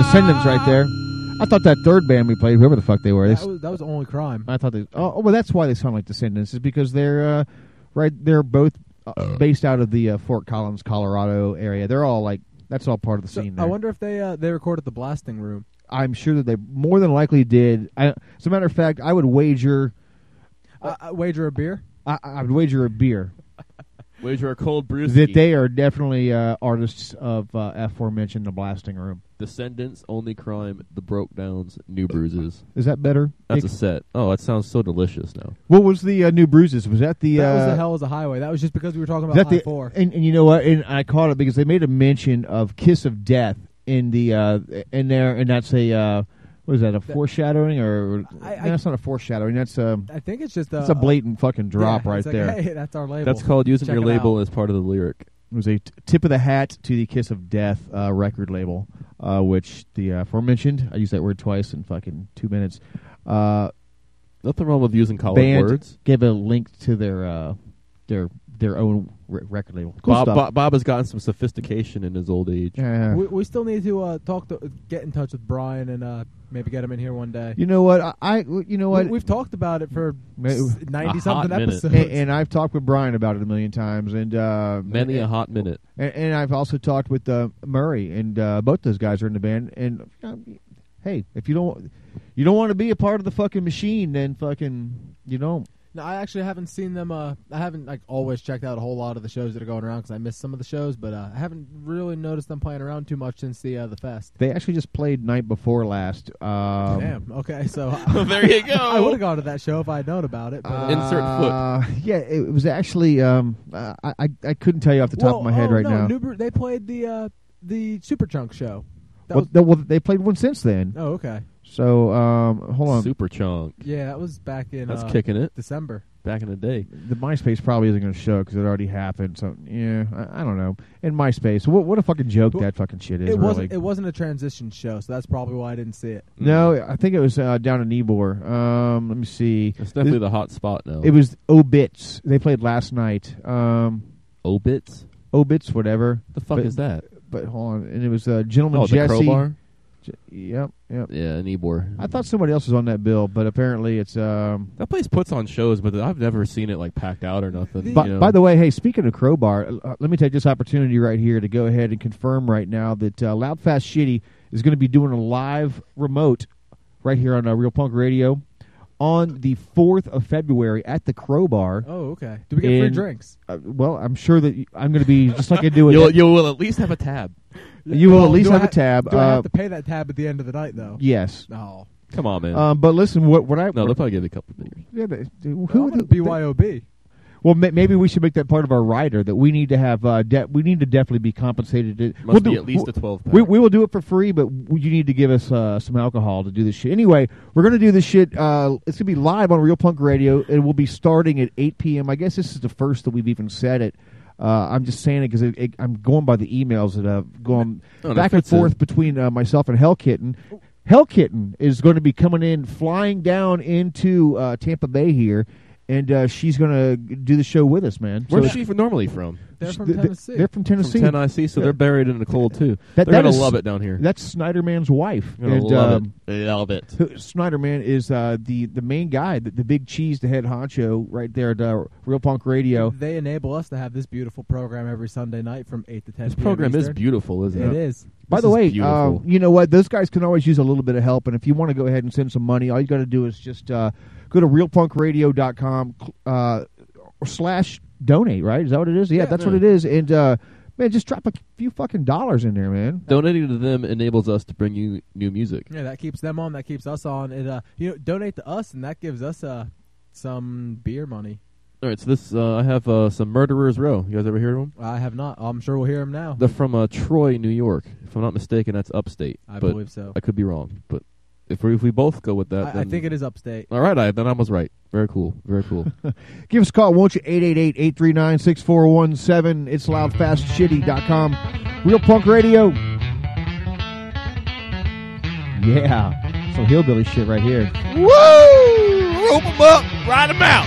Descendents right there. I thought that third band we played, whoever the fuck they were, they That was, that was the only crime. I thought they. Oh, oh, well, that's why they sound like Descendents. Is because they're uh, right. They're both uh, based out of the uh, Fort Collins, Colorado area. They're all like that's all part of the So, scene. I wonder if they uh, they recorded the blasting room. I'm sure that they more than likely did. I, as a matter of fact, I would wager. Uh, uh, wager a beer. I, I would wager a beer Wager a cold brew. that they are definitely uh, artists of uh, aforementioned the blasting room. Descendents, Only Crime, The Broke Downs, New Bruises. Is that better? That's Nick? a set. Oh, that sounds so delicious now. What was the uh, new bruises? Was that the? That uh, was the hell was a highway. That was just because we were talking about that high the, four. And, and you know what? And I caught it because they made a mention of Kiss of Death in the uh, in there, and that's a uh, what is that? A foreshadowing or I- no, that's not a foreshadowing. That's a I think it's just a, that's a blatant fucking drop yeah, right like, there. Hey, that's our label. That's called using Check your label out. as part of the lyric. It was a t- tip of the hat to the Kiss of Death uh, record label, uh, which the uh, aforementioned. I used that word twice in fucking two minutes. Uh, Nothing wrong with using colored band words. Give a link to their uh, their their own re- record label. Cool Bob. Bob, Bob has gotten some sophistication in his old age. Yeah. We, we still need to uh, talk to get in touch with Brian and uh, maybe get him in here one day. You know what? I, I you know what? We, have talked about it for ninety something episodes. and, and I've talked with Brian about it a million times, and uh, Many a hot minute. And, and I've also talked with uh, Murray, and uh, both those guys are in the band. And uh, hey, if you don't you don't want to be a part of the fucking machine, then fucking you know. No, I actually haven't seen them. Uh, I haven't like always checked out a whole lot of the shows that are going around because I missed some of the shows, but uh, I haven't really noticed them playing around too much since the uh, the fest. They actually just played night before last. Um, Damn. Okay, so [laughs] There you go. I would have gone to that show if I had known about it. But, uh, Uh, Yeah, it was actually. Um, uh, I I I couldn't tell you off the top well, of my head oh, right no, now. New Bru- they played the uh, the Superchunk show. Well, was, they, well, they played one since then. oh, okay. So um, hold on. Superchunk. Yeah, that was back in. That's uh, kicking it. December. Back in the day. The MySpace probably isn't going to show because it already happened. So yeah, I, I don't know. In MySpace, what what a fucking joke that fucking shit is. It really. wasn't. It wasn't a transition show, so that's probably why I didn't see it. No, I think it was uh, down in Ybor. Um, let me see. It's definitely It- the hot spot now. It was Obits. They played last night. Um, Obits? Obits, whatever. The fuck But- is that? But hold on, and it was uh, Gentleman Oh, the Jesse. crowbar? J- Yep, yep. Yeah, an Ybor. I thought somebody else was on that bill, but apparently it's. Um, That place puts on shows, but I've never seen it like packed out or nothing. By, you know? by the way, hey, speaking of Crowbar, uh, let me take this opportunity right here to go ahead and confirm right now that uh, Loud Fast Shitty is going to be doing a live remote right here on uh, Real Punk Radio on the 4th of February at the Crowbar. Oh, okay. Do we get free in- drinks? Uh, well, I'm sure that y- I'm going to be just like I do it. you'll, you will at least have a tab. [laughs] You will Well, at least do I have a ha- tab. Do I uh, have to pay that tab at the end of the night, though? Yes. No. Come on, man. Um, but listen, what what I no, they'll probably give you a couple of fingers. yeah, they, who, Who who BYOB? Well, ma maybe we should make that part of our rider that we need to have. Uh, de we need to definitely be compensated. To, Must we'll be do- at least a we'll- 12 pack. We, we will do it for free, but you need to give us uh, some alcohol to do this shit. Anyway, we're gonna do this shit. Uh, it's gonna be live on Real Punk Radio, and we'll be starting at 8 p.m. I guess this is the first that we've even said it. Uh, I'm just saying it because it, it, I'm going by the emails that have gone no, back and forth between uh, myself and Hell Kitten. Hell Kitten is going to be coming in, flying down into uh, Tampa Bay here, and uh, she's going to do the show with us, man. Where's So she from normally from? They're from th- th- Tennessee. They're from Tennessee. From Tennessee, so they're buried in the cold too. That- they're that gonna is- love it down here. That's Snyderman's wife. You're gonna and, love um, it. Love it. Snyderman is uh, the the main guy, the, the big cheese, the head honcho, right there at uh, Real Punk Radio. They enable us to have this beautiful program every Sunday night from 8 to 10 This p.m. program is beautiful, isn't It it? is. By This the way, beautiful. um, you know what? Those guys can always use a little bit of help, and if you want to go ahead and send some money, all you got to do is just uh, go to realpunkradio.com uh, or slash donate. Right? Is that what it is? Yeah, Yeah. that's Yeah. what it is. And uh, man, just drop a few fucking dollars in there, man. Donating to them enables us to bring you new music. Yeah, that keeps them on. That keeps us on. It uh, you know, donate to us, and that gives us uh, some beer money. All right, so this uh, I have uh, some Murderers Row. You guys ever hear of them? I have not. I'm sure we'll hear them now. They're from uh, Troy, New York. If I'm not mistaken, that's upstate. I but believe so. I could be wrong, but if we if we both go with that, I, I think it is upstate. all right. I then I was right. Very cool. Very cool. [laughs] Give us a call, won't you? 888-839-6417. It's loudfastshitty.com. Real Punk Radio. Yeah. Some hillbilly shit right here. Woo! Rope 'em up, ride 'em out.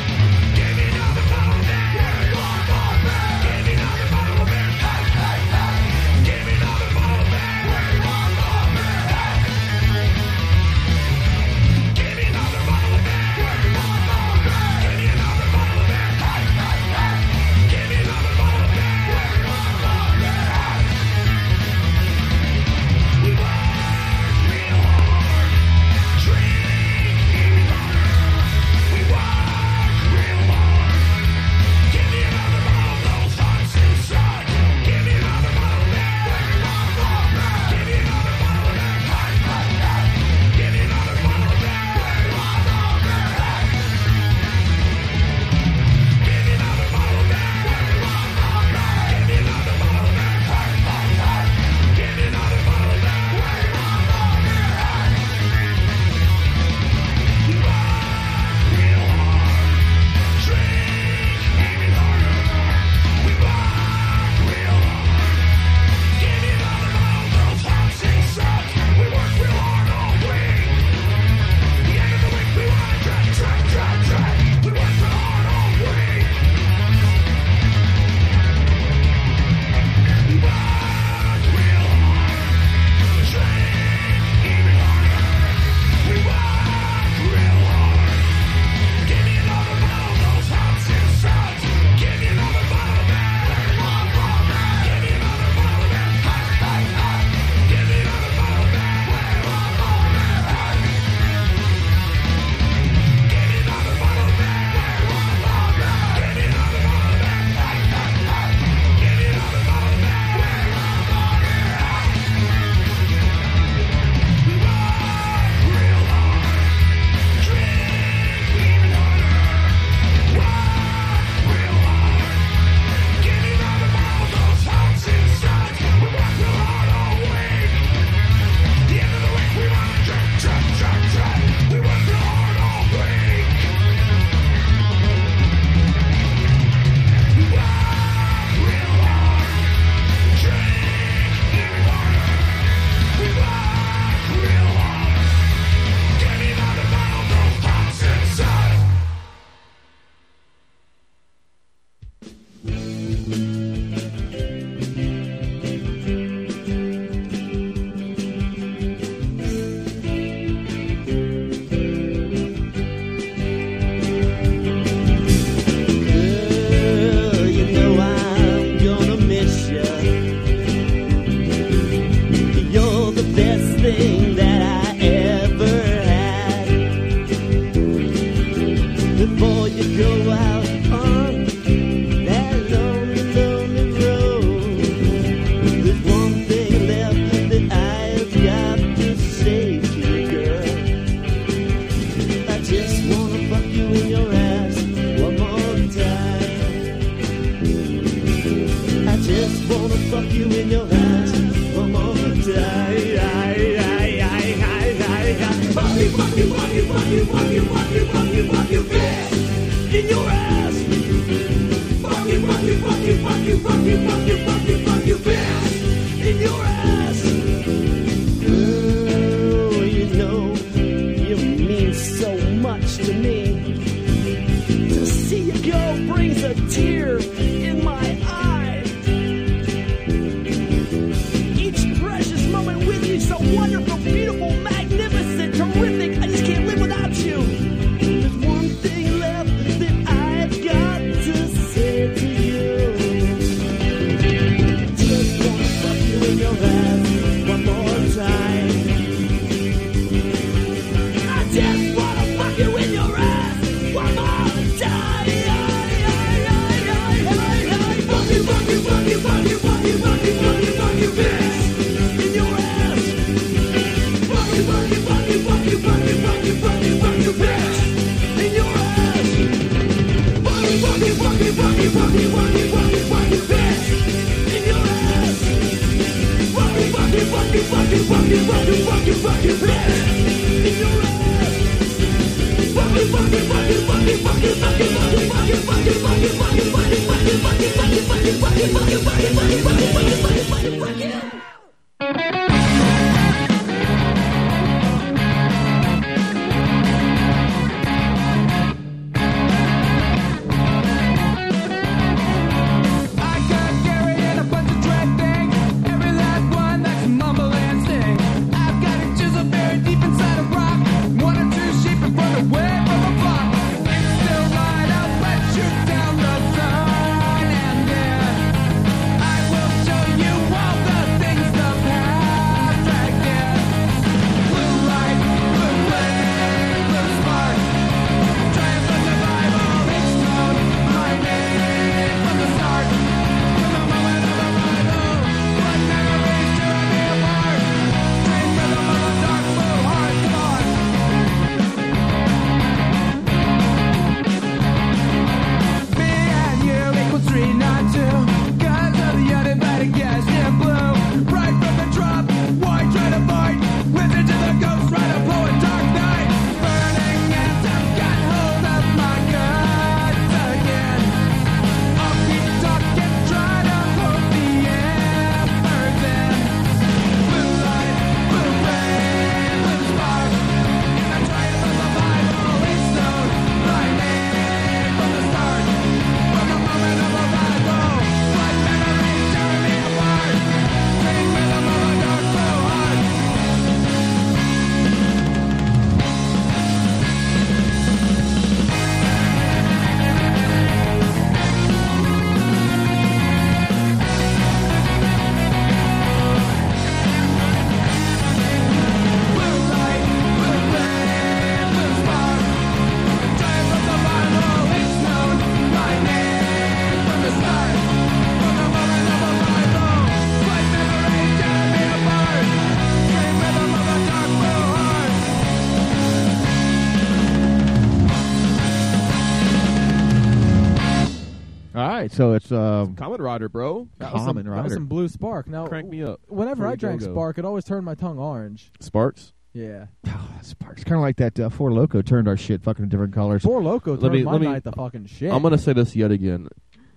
So it's um, Common Rider, bro. That was some, Common that was Rider. some blue spark. Now, Crank me up. Whenever I you drank go-go. spark, it always turned my tongue orange. Sparks. Yeah. [sighs] Sparks, kind of like that uh, Four Loco turned our shit fucking different colors. Four Loco Let turned me- my let me- night the fucking shit. I'm gonna say this yet again.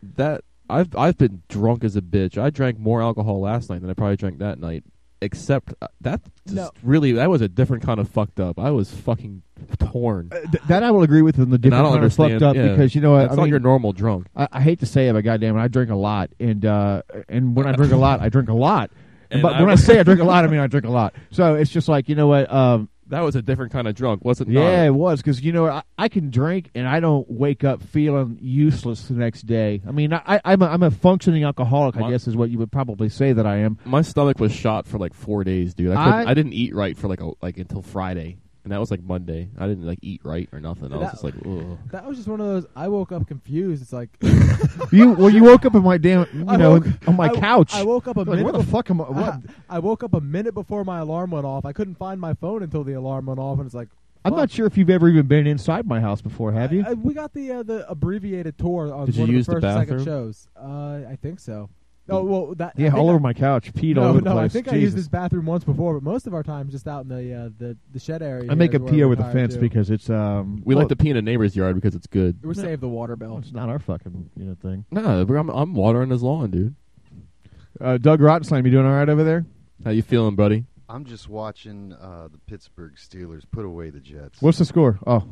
That I've I've been drunk as a bitch. I drank more alcohol last night than I probably drank that night. Except uh, that just No. really that was a different kind of fucked up. I was fucking torn. Th- that I will agree with in the I different don't kind of fucked up yeah. because you know what It's I not mean, your normal drunk. I, I hate to say it, but goddamn, it, I drink a lot, and uh, and when I drink a lot, I drink a lot. And but I when I say I drink a lot, I mean I drink a lot. So it's just like you know what. Um, That was a different kind of drunk, wasn't? it? yeah, it was because you know I, I can drink and I don't wake up feeling useless the next day. I mean, I, I'm a, I'm a functioning alcoholic. I guess is what you would probably say that I am. My stomach was shot for like four days, dude. I, I- I, didn't eat right for like a, like until Friday, and that was like Monday. I didn't like eat right or nothing. I was That- just like, ugh. That was just one of those. I woke up confused. It's like [laughs] You well, you woke up in my damn, [laughs] you I know, woke- on my I- couch. I woke up a Like, minute. where the bef- fuck am I? What? I, [laughs] I woke up a minute before my alarm went off. I couldn't find my phone until the alarm went off, and it's like I'm not sure if you've ever even been inside my house before. Have you? I, we got the uh, the abbreviated tour on Did you one use of the the first and second bathroom? shows. Uh, I think so. Oh well, that Yeah, think all I- over my couch, peed no, all over the no, I place. think I used this bathroom once before, but most of our time just out in the uh, the the shed area. I make here a pee over the fence to. because it's um. We well, like to pee in a neighbor's yard because it's good. it would save the water bill. It's not our fucking you know thing. No, but I'm, I'm watering his lawn, dude. Uh, Doug Rottenstein, you doing all right over there? How you feeling, buddy? I'm just watching uh, the Pittsburgh Steelers put away the Jets. What's the score? Oh,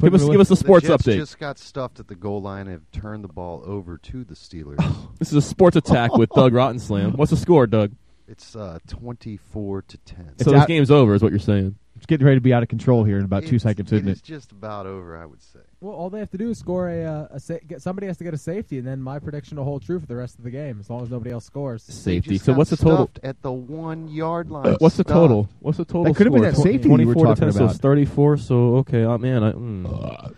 Give us give us a sports the Jets update. just got stuffed at the goal line and have turned the ball over to the Steelers. This is a sports attack with [laughs] Doug Rottenslam. What's the score, Doug? it's uh, 24 to 10. so this game's over, is what you're saying. It's getting ready to be out of control here in about two seconds, it isn't is it? just about over, I would say. Well, all they have to do is score a, uh, a sa- get somebody has to get a safety, and then my prediction will hold true for the rest of the game as long as nobody else scores. Safety. So what's the total? At the one yard line. Uh, what's the total? What's the total? That could have been that Tw- safety you were 24 to talking 10, So about. it's 34. So okay, oh man, I, mm.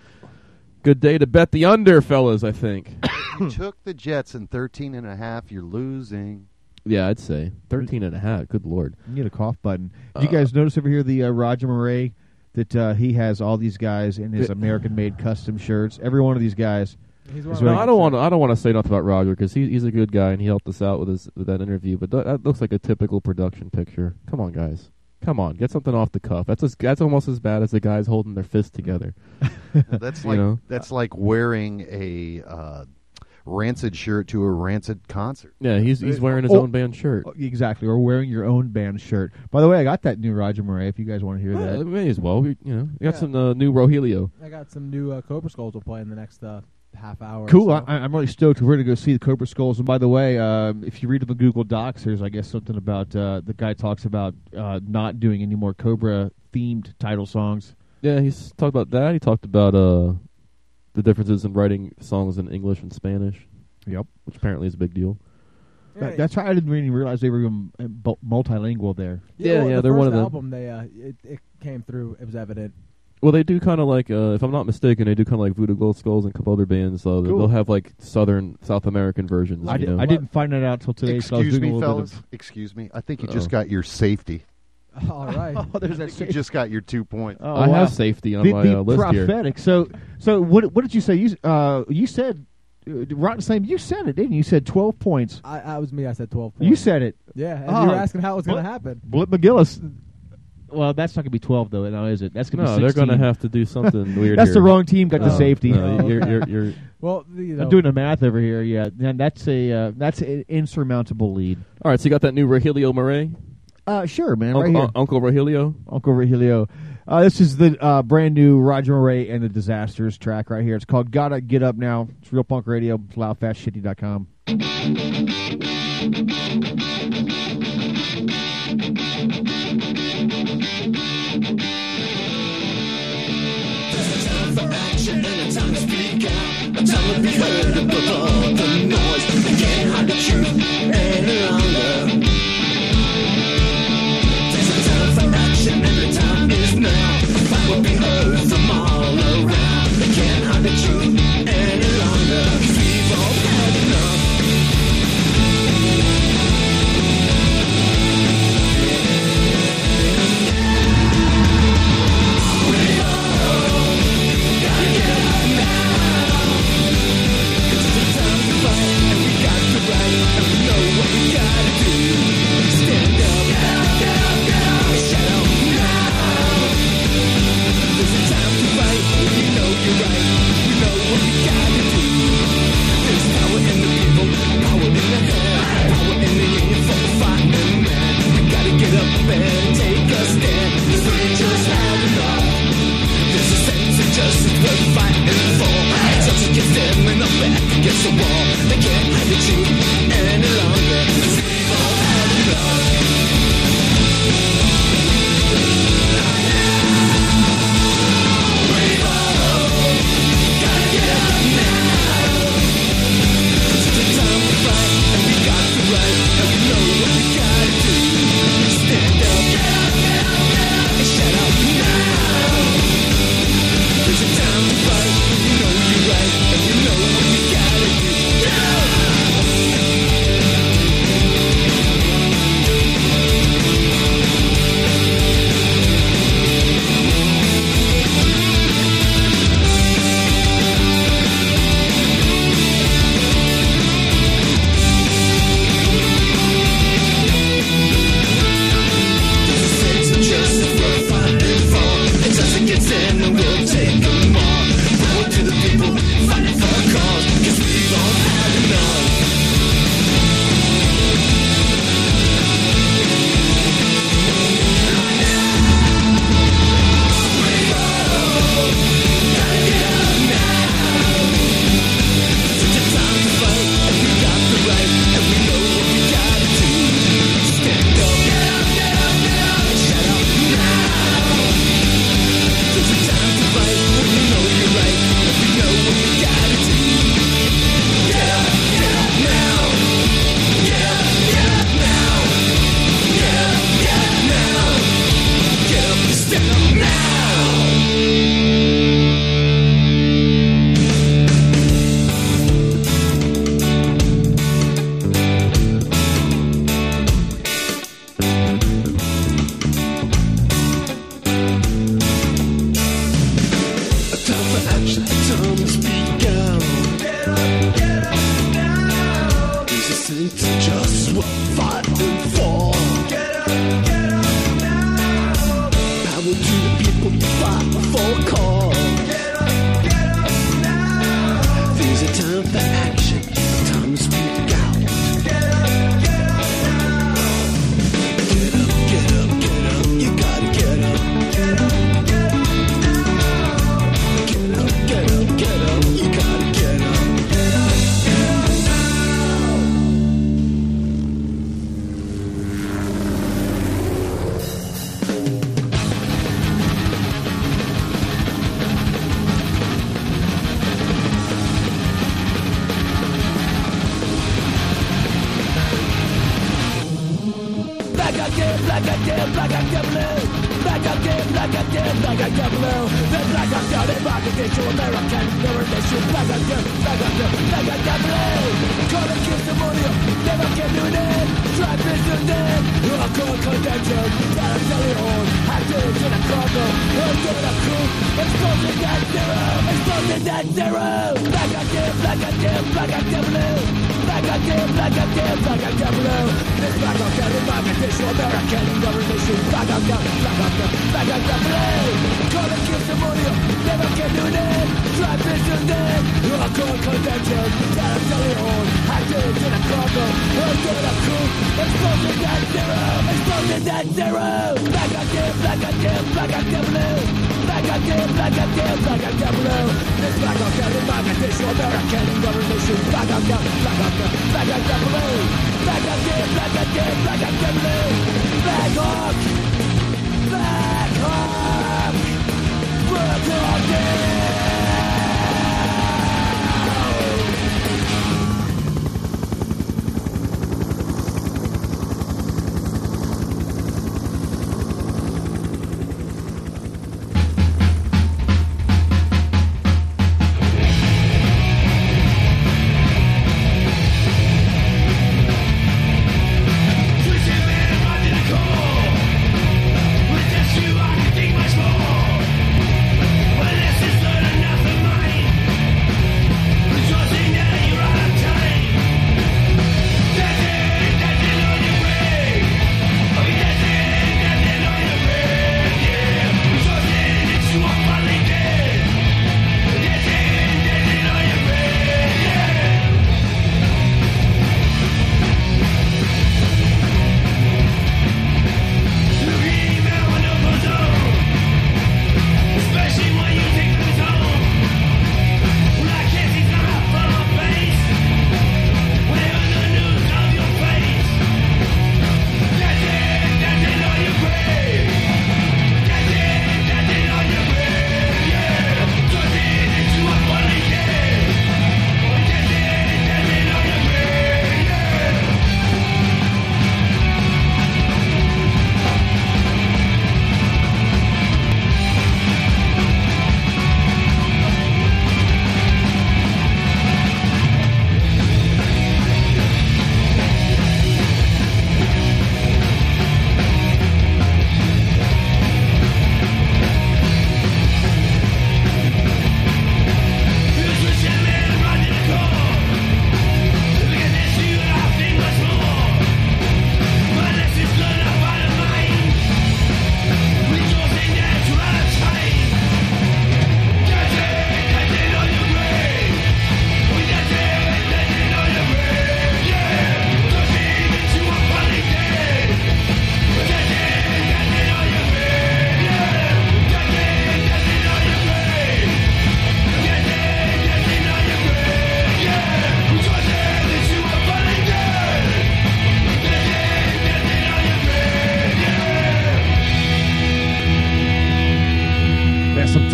good day to bet the under, fellas. I think. [coughs] You took the Jets in 13 and a half. You're losing. yeah, I'd say 13 and a half. Good lord. You need a cough button. Did you Uh, guys notice over here the uh, Roger Miret that uh, he has all these guys in his American-made custom shirts? Every one of these guys. He's No, I don't want to. I don't want to say nothing about Roger because he, he's a good guy and he helped us out with his with that interview. But that, that looks like a typical production picture. Come on, guys. Come on, get something off the cuff. That's as, that's almost as bad as the guys holding their fists together. [laughs] That's like know? that's like wearing a uh, rancid shirt to a rancid concert. Yeah, he's he's wearing his Oh, own band shirt. oh, Exactly, or wearing your own band shirt. By the way, I got that new Roger Miret. If you guys want to hear Yeah, that, may as well. We, you know, we got Yeah. some uh, new Rogelio. I got some new uh, Cobra Skulls we'll play in the next uh, half hour. Cool. so. I, I'm really stoked. We're going to go see the Cobra Skulls. And by the way, um, if you read the Google Docs, there's, I guess, something about uh, the guy talks about uh, not doing any more Cobra themed title songs. Yeah, he's talked about that. He talked about uh, the differences in writing songs in English and Spanish. Yep. Which apparently is a big deal. That, that's why I didn't really realize they were even uh, multilingual there. Yeah, well, yeah, the they're one of them. album. They uh, it, it came through. It was evident. Well, they do kind of like, uh, if I'm not mistaken, they do kind of like Voodoo Glow Skulls and a couple other bands. Uh, Cool. They'll have like Southern, South American versions. I, you did, know? I didn't find that out till today. so I was Excuse doing me, a fellas. Excuse me. I think you Uh-oh. just got your safety. [laughs] All right. [laughs] Oh, there's that you just got your two points. Oh, I wow. have safety on the, my the uh, list here. prophetic. So, so what? What did you say? You uh, you said uh, Rotten Slam. You said it, didn't you? You said twelve points. I, that was me. I said twelve. Points. You said it. Yeah, and Oh, you were asking how it was going to happen. Blip McGillis. Well, that's not going to be twelve though, now is it? That's going to No, be. they're going to have to do something [laughs] weird. That's here. the wrong team. Got the safety. no, you're, you're, you're, Well, you know, I'm doing the math over here. Yeah, and that's a uh, that's an insurmountable lead. all right, so you got that new Rogelio Miret, Uh, sure, man. right Uncle, here. Uncle Rogelio. Uncle Rogelio. Uh, this is the uh, brand new Roger Miret and the Disasters track right here. It's called Gotta Get Up Now. It's Real Punk Radio. It's loudfastshitty.com. for action and a time to speak out. A time to be heard above all the noise. They can't hide the truth will be heard from all around. They can't hide the truth That zero. Black again, black again, black again blue. Black again, black again, black again blue. This black again, the black again to American government. Black again, black again, black again blue. Gonna kiss the money, never can do that. Try business then. You're a cold contention. Tell you on. Active in a crumble. We'll get a crew. Exploding that zero. Exploding that zero. Black black again, black again blue. Black again, black again, black again blue. This black again, the black again to American government. Black again, black black again blue. Black black again, black again blue. Black Hawk. Black Hawk. Black Hawk. That's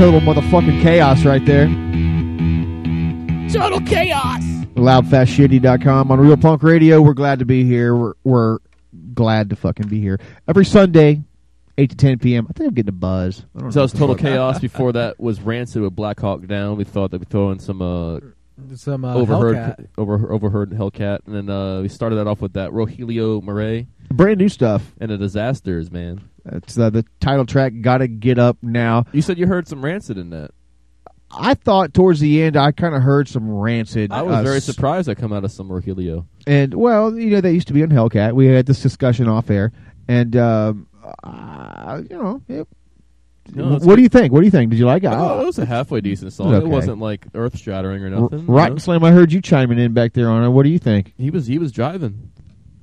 total motherfucking chaos right there. Total chaos. loudfastshitty.com on Real Punk Radio. We're glad to be here. We're, we're glad to fucking be here. Every Sunday, 8 to 10 p.m. I think I'm getting a buzz. I don't So know that was total fuck- chaos. Before that was Rancid with Black Hawk Down. We thought that we'd throw in some uh, Some, uh, overheard Hellcat. over overheard Hellcat, and then uh, we started that off with that Roger Miret. Brand new stuff. And the Disasters, man. It's uh, the title track, Gotta Get Up Now. You said you heard some Rancid in that. I thought towards the end I kind of heard some rancid. I was uh, very surprised I come out of Summer Helio. And well, you know, they used to be on Hellcat. We had this discussion off air, and um, uh, you know, it, No, what do you think? What do you think? Did you like it? Oh, it was a halfway decent song. It It, was okay. wasn't like earth shattering or R- nothing. you Rotten know? Slam. I heard you chiming in back there on it. What do you think? He was he was driving.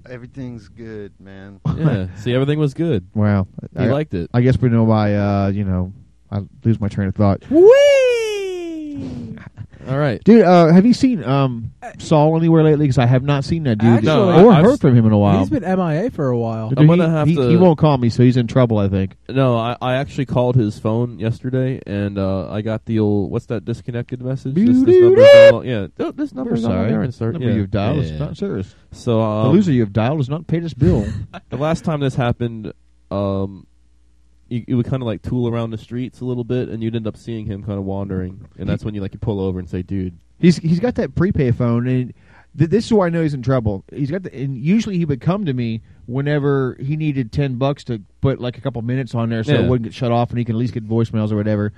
Everything's good, man. [laughs] Yeah. See, everything was good. Wow, He I, liked it. I guess we know why. Uh, you know, I lose my train of thought. [laughs] All right. Dude, uh, have you seen um, Saul anywhere lately? Because I have not seen that dude Actually, or I've heard from him in a while. He's been MIA for a while. Dude, I'm he, gonna have he, to- he won't call me, so he's in trouble. I think. No, I, I actually called his phone yesterday, and uh, I got the old what's that disconnected message? This, this not, yeah, oh, this number's We're not on sorry. there. Insert. Number yeah. you've dialed is Yeah. not serious. So um, the loser you have dialed has not paid his bill. [laughs] the last time this happened, um, you, you would kind of like tool around the streets a little bit, and you'd end up seeing him kind of wandering, and that's when you like you pull over and say, "Dude, He's he's got that prepay phone, and th this is why I know he's in trouble. He's got the, and usually he would come to me whenever he needed ten bucks to put like a couple minutes on there, so Yeah. it wouldn't get shut off, and he can at least get voicemails or whatever.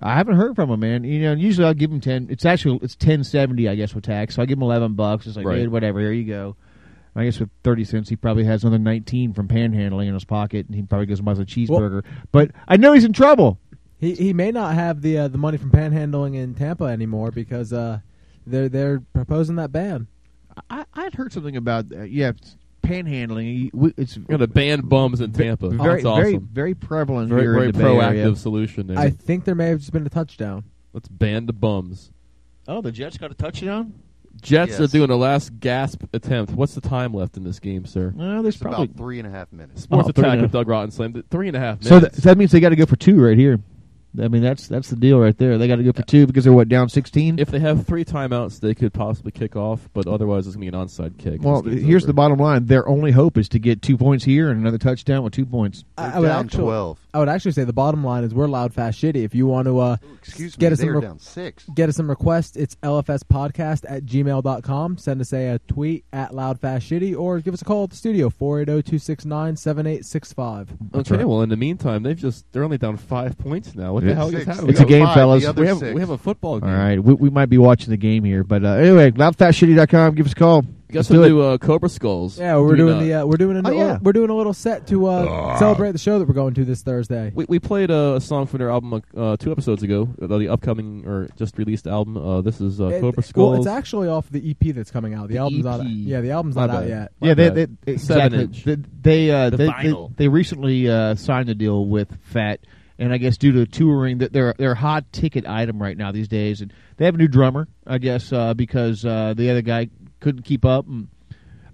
I haven't heard from him, man. You know, usually I'll give him ten. It's actually it's ten seventy, I guess, with tax. So I give him eleven bucks. It's like, Right. dude, whatever. Here you go. I guess with thirty cents, he probably has another nineteen from panhandling in his pocket, and he probably goes and buys a cheeseburger. but I know he's in trouble. He he may not have the uh, the money from panhandling in Tampa anymore because uh, they're they're proposing that ban. I I'd heard something about uh, yeah panhandling. We- It's We're gonna ban bums in Tampa. Very That's awesome. very very prevalent very, here very in the Bay proactive Area. solution there. I think there may have just been a touchdown. Let's ban the bums. Oh, the Jets got a touchdown. Jets are doing a last gasp attempt. What's the time left in this game, sir? Well, there's It's probably about three and a half minutes. Sports Oh, three attack and a with Doug Rottenslam. Three and a half minutes. so, th so that means they got to go for two right here. I mean that's that's the deal right there. They got to go for two because they're what down sixteen. if they have three timeouts, they could possibly kick off, but otherwise it's gonna be an onside kick. Well, here's over. the bottom line: their only hope is to get two points here and another touchdown with two points. I, They're I would down actually, 12. I would actually say the bottom line is we're loud, fast, shitty. If you want to uh, Excuse me, get us some are down six. get us some requests, it's lfspodcast at gmail.com. Send us a, a tweet at loud, fast, shitty, or give us a call at the studio oh, 480-269-7865. Okay, right. well in the meantime, they've just they're only down five points now. What the hell Six. just happened? It's a game, Five, fellas. we have six. we have a football game. All right, we, we might be watching the game here, but uh, anyway, loudfastshitty.com. Give us a call. You Let's guys do want to it. do uh, Cobra Skulls? Yeah, we're Do doing not? the uh, we're doing a Oh, yeah. we're doing a little set to uh, celebrate the show that we're going to this Thursday. We we played a, a song from their album uh, two episodes ago, uh, the upcoming or just released album. Uh, this is uh, It- Cobra well, Skulls. it's actually off the EP that's coming out. The, The album's not. EP. Yeah, the album's My not out bad. yet. Yeah, they, bad. they, Seven exactly. inch. They they, uh, The they, they they recently uh, signed a deal with Fat, and I guess due to touring, that they're they're a hot ticket item right now these days, and they have a new drummer, I guess, uh, because uh, the other guy couldn't keep up, and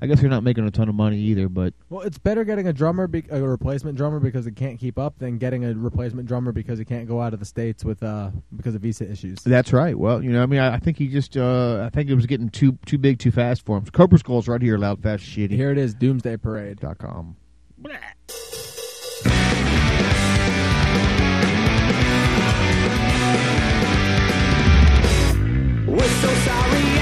I guess they're not making a ton of money either. But Well, it's better getting a drummer, be- a replacement drummer, because it can't keep up, than getting a replacement drummer because he can't go out of the states with uh because of visa issues. that's right. Well, you know, I mean, I, I think he just, uh, I think it was getting too too big, too fast for him. Cobra Skull's right here, loud, fast, shitty. Here it is, Doomsday Parade. We're so sorry,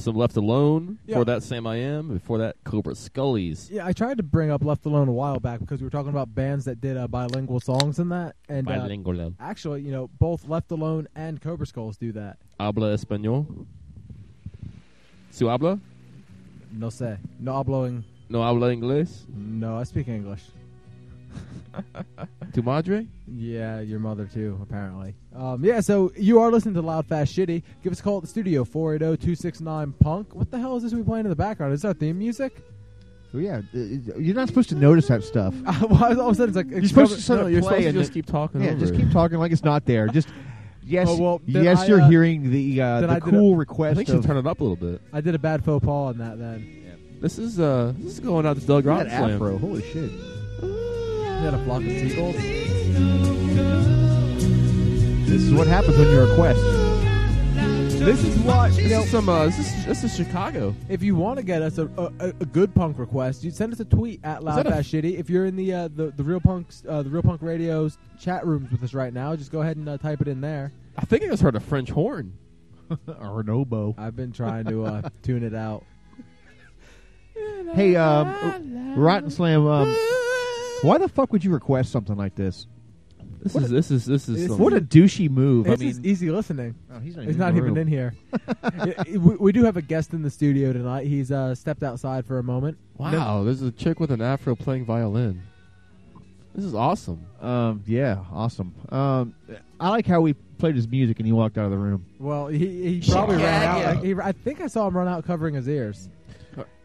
There Some it is. uh, some left alone. Yeah. Before that, Sam I Am. Before that, Cobra Scullies. Yeah, I tried to bring up Left Alone a while back because we were talking about bands that did uh, bilingual songs in that. And uh, Bilingual. actually, you know, both Left Alone and Cobra Skulls do that. Habla español. Su habla? No sé. No hablo. No habla inglés. No, I speak English. [laughs] Tu madre? Yeah, your mother too, apparently. Um, yeah, so you are listening to Loud Fast Shitty. Give us a call at the studio, 480-269-PUNK. What the hell is this we playing in the background? Is that theme music? So yeah, uh, you're not supposed to notice that stuff. [laughs] Well, all of a sudden it's like... You're supposed to sort No, of you're play supposed to and just then- keep talking Yeah, just it. keep talking like it's not there. Just [laughs] yes, Oh, well, yes, I, you're uh, hearing the uh, then the I did a- cool I think you should of, turn it up a little bit. I did a bad faux pas on that then. This is uh, this is going out to Doug Look Rock at that Slam. afro. Holy shit! You had a flock of seagulls. This is what happens when you request. This is what you This know. some. Uh, this is this is Chicago. If you want to get us a, a, a good punk request, you send us a tweet at Loud that a- Fast Shitty. If you're in the uh, the the real punks uh, the real punk radio's chat rooms with us right now, just go ahead and uh, type it in there. I think I just heard a French horn. [laughs] or an oboe. I've been trying to uh, tune it out. [laughs] Hey, um, Rotten Slam. Um, why the fuck would you request something like this? This is this is this is This- some, What a douchey move. I This mean, is easy listening. Oh, he's not He's even not in even room. in here. [laughs] I- I- we, we do have a guest in the studio tonight. He's uh, stepped outside for a moment. wow. There's a chick with an afro playing violin. This is awesome. Um, yeah, awesome. Um, I like how we played his music and he walked out of the room. Well, he, he probably ran out. Like, he, I think I saw him run out covering his ears.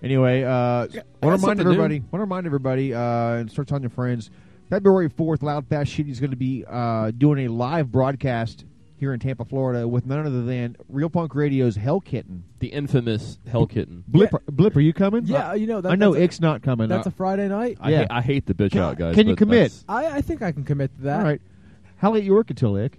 Anyway, uh, want to remind everybody, want to remind everybody, uh, and start telling your friends. February fourth, Loud Fast Shitty is going to be uh, doing a live broadcast here in Tampa, Florida, with none other than Real Punk Radio's Hell Kitten. The infamous Hell Kitten. Blip, Blip, are you coming? Yeah, Uh, you know, that, I know that's a- Ick's not coming. That's Uh, a Friday night. I, Yeah. hate, I hate the bitch Can- out, guys. can you commit? I, I think I can commit to that. all right. How late you work until Ick?